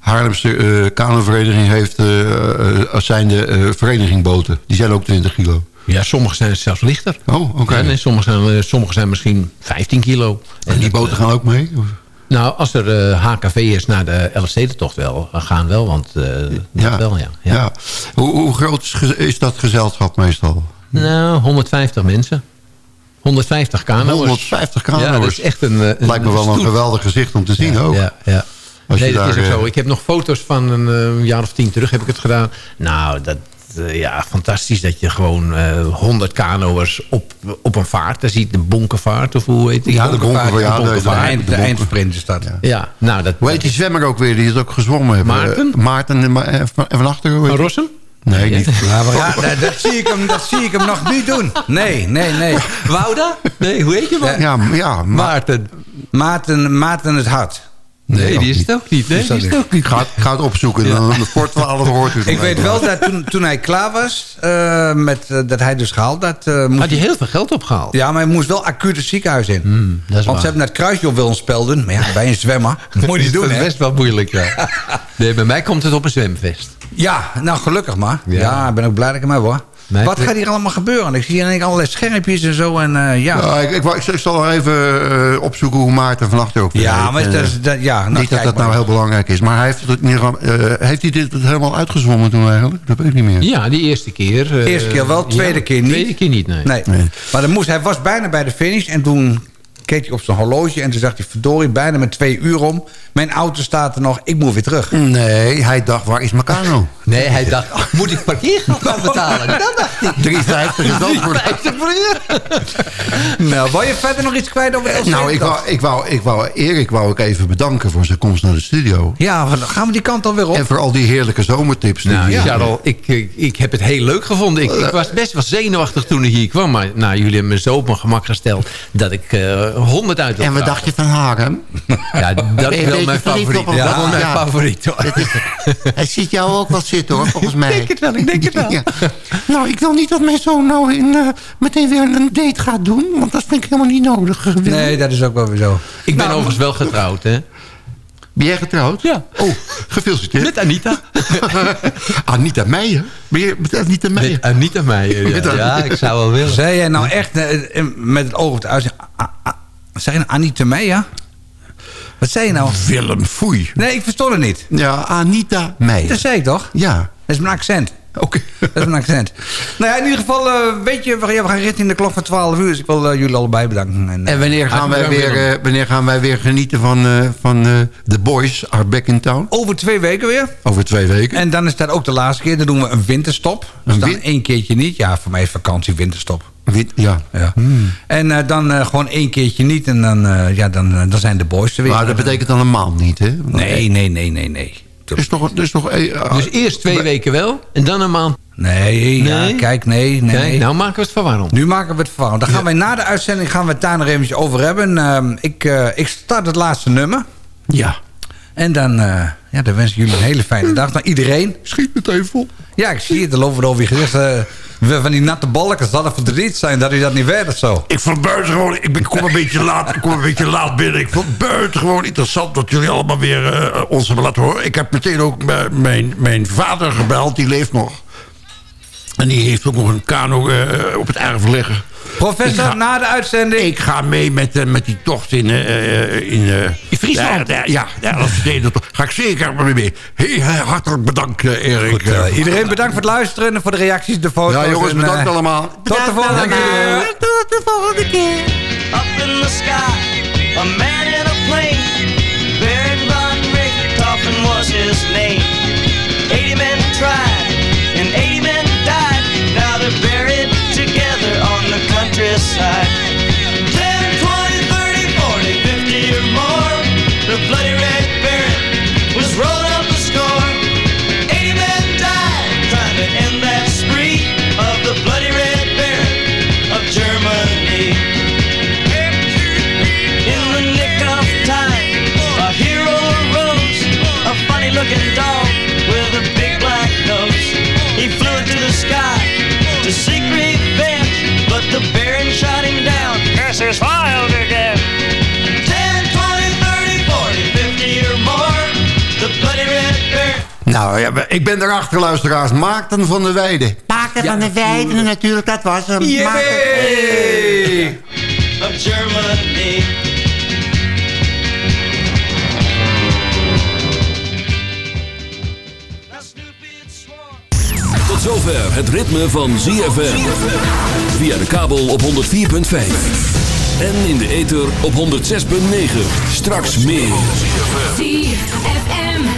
Haarlemse eh kanovereniging heeft... eh, als zijnde vereniging boten. Die zijn ook 20 kilo. Ja, sommige zijn zelfs lichter. Oh, oké. Ja, nee, sommige, zijn, sommige zijn misschien 15 kilo. En die boten gaan ook mee? Of- Nou, als er eh, HKV'ers naar de Elfstedentocht wel gaan wel, want dat wel, ja. ja. ja. Hoe, hoe groot is, is dat gezelschap meestal? Nou, 150 mensen. 150 kano's. 150 kano's. Ja, dat is echt een... eh, een Lijkt me wel een stoet. geweldig gezicht om te zien ja, ook. Ja, ja. Als nee, dat daar, is ook eh, zo. Ik heb nog foto's van een eh, jaar of tien terug heb ik het gedaan. Nou, dat, eh, ja, fantastisch dat je gewoon eh 100 kanoers op, op een vaart. Daar ziet de bonkenvaart, of hoe heet die? Ja, de bonkenvaart, ja, de de- De, bonkenvaart. de eindsprint is dat. Ja, nou, dat... Hoe heet die zwemmer ook weer die het ook gezwommen heeft? Maarten? Eh, Maarten en, van van achter. hoe heet Van? Rossum? Nee, niet. [laughs] Ja, maar ja, dat, dat zie ik hem, dat zie ik hem nog niet doen. Nee, nee, nee. Wouda? Nee, hoe heet je man? Ja, ja, Ma- Maarten. Maarten, Maarten het Hart. Nee, die is het ook niet. Nee, die is het ook niet. Ga, het- ga het opzoeken. Dan, voor 12 hoort u het. [laughs] Ik weet wel dat toen, toen hij klaar was, eh, met, eh, dat hij dus gehaald had... eh, moest Had hij heel veel geld opgehaald? Ja, maar hij moest wel acuut het ziekenhuis in. Hmm, dat is Want waar. ze hebben net kruisje op willen spelden. Maar ja, [laughs] bij een zwemmer. Dat [laughs] moet je doen, Dat is best wel moeilijk, ja. Nee, bij mij komt het op een zwemvest. Ja, nou gelukkig maar. Ja. Ja, ik ben ook blij dat ik hem heb, hoor. Nee, Wat gaat hier allemaal gebeuren? Ik zie in één keer allerlei schermpjes en zo. En, eh, ja. Ja, ik, ik, wou- ik zal nog even eh, opzoeken hoe Maarten van Achter ook ja, heet. maar Eh, dat, is- dat, ja, nou, niet dat dat nou heel belangrijk is. Maar hij heeft, het, eh, heeft hij dit helemaal uitgezwommen toen eigenlijk? Dat weet ik niet meer. Ja, die eerste keer. Eerste keer wel, tweede ja, keer niet. Tweede keer niet, nee. Nee. Nee. Maar dan moest, hij was bijna bij de finish. En toen keek hij op zijn horloge. En toen zag hij, verdorie, bijna met twee uur om. Mijn auto staat er nog, ik moet weer terug. Nee, hij dacht, waar is mijn kano? Nee, hij dacht, moet ik parkeergeld gaan betalen? [laughs] Dat dacht ik. 350 is dat voor... 50 voor uur. Nou, wil je verder nog iets kwijt over de Nou, ik wou, ik, wou, ik wou Erik wou ik even bedanken voor zijn komst naar de studio. Ja, dan gaan we die kant alweer op. En voor al die heerlijke zomertips. die Nou, hij- Charles, ik, ik, ik heb het heel leuk gevonden. Ik, ik was best wel zenuwachtig toen ik hier kwam. Maar nou, jullie hebben me zo op mijn gemak gesteld... dat ik eh 100 uit wil En wat dacht je van Harem? Ja, dat [laughs] wel mijn favoriet. Ja, dat is mijn Ja. favoriet hoor. Hij ziet jou ook wel zitten hoor, volgens mij. Ik denk het wel, ik denk het wel. [laughs] Ja. Nou, ik wil niet dat mijn zoon nou in, eh, meteen weer een date gaat doen. Want dat vind ik helemaal niet nodig. eh. Nee, dat is ook wel weer zo. Ik ben Nou, overigens wel getrouwd, hè? Ben jij getrouwd? Ja. Oh, gefeliciteerd. Met Anita. [laughs] Anita Meijer? Ben je met Anita Meijer? Met Anita Meijer. Met Ja, Anita. ja ik zou wel willen. Zei jij nou echt eh, met het oog op de uitzicht... Zeg je nou Anita Meijer? Wat zei je nou? Willem Foei. Nee, ik verstond het niet. Ja, Anita Meijer. Dat zei ik toch? Ja, Dat is mijn accent. [laughs] oké. Dat is mijn accent. nou ja, in ieder geval, eh, weet je, we gaan richting de klok van 12 uur. Dus ik wil eh, jullie allebei bedanken. En, eh, En wanneer gaan, wij weer, eh, wanneer gaan wij weer genieten van, eh, van eh, The Boys Are Back in Town? over twee weken weer. Over twee weken. En dan is dat ook de laatste keer. Dan doen we een winterstop. Dus Een dan win- één keertje niet. Ja, voor mij is vakantie winterstop. Wit- ja. Ja. En eh, dan eh, gewoon één keertje niet. En dan, eh, ja, dan, eh, dan zijn de boys er weer. Maar dat betekent dan een maand niet, hè? Nee, nee, nee, nee, nee. Dat is toch... Dat is toch eh, Dus eerst twee weken wel en dan een maand. Nee, ja, Nee? kijk, nee, nee. Kijk, nou maken we het verwarrend. Nu maken we het verwarrend. Dan gaan wij na de uitzending gaan we het daar nog eventjes over hebben. Ehm, ik, eh, ik start het laatste nummer. ja. En dan, eh, ja, dan wens ik jullie een hele fijne dag. Nou, iedereen. Schiet meteen vol. Ja, ik zie het. Er lopen over je gezicht. We van die natte balken. Zal het verdriet zijn dat u dat niet weet of zo? Ik vond het buitengewoon... Ik ben, kom een beetje laat, ik [laughs] kom een beetje laat binnen. Ik vond het buitengewoon interessant dat jullie allemaal weer eh, ons hebben laten horen. Ik heb meteen ook mijn, mijn vader gebeld, die leeft nog. En die heeft ook nog een kano eh, op het erf liggen. Professor, ga- na de uitzending. Ik ga mee met, eh, met die tocht in... eh, in, eh, In Friesland? Ja, ja, ja, dat is de tocht. Ga ik zeker mee mee. Heel hartelijk bedankt, Erik. Goed, iedereen bedankt voor het luisteren en voor de reacties, de foto's. Ja, jongens, en, bedankt allemaal. Tot de volgende keer. Tot de volgende keer. Up in the sky, a man in a plane. side. Nou, ja, ik ben erachter, luisteraars. Maarten van der Weijden. Maken van de Weiden natuurlijk, dat was hem. Maarten- of Germany. Sworn. Tot zover het ritme van ZFM. Via de kabel op 104.5. En in de ether op 106.9. Straks meer. ZFM.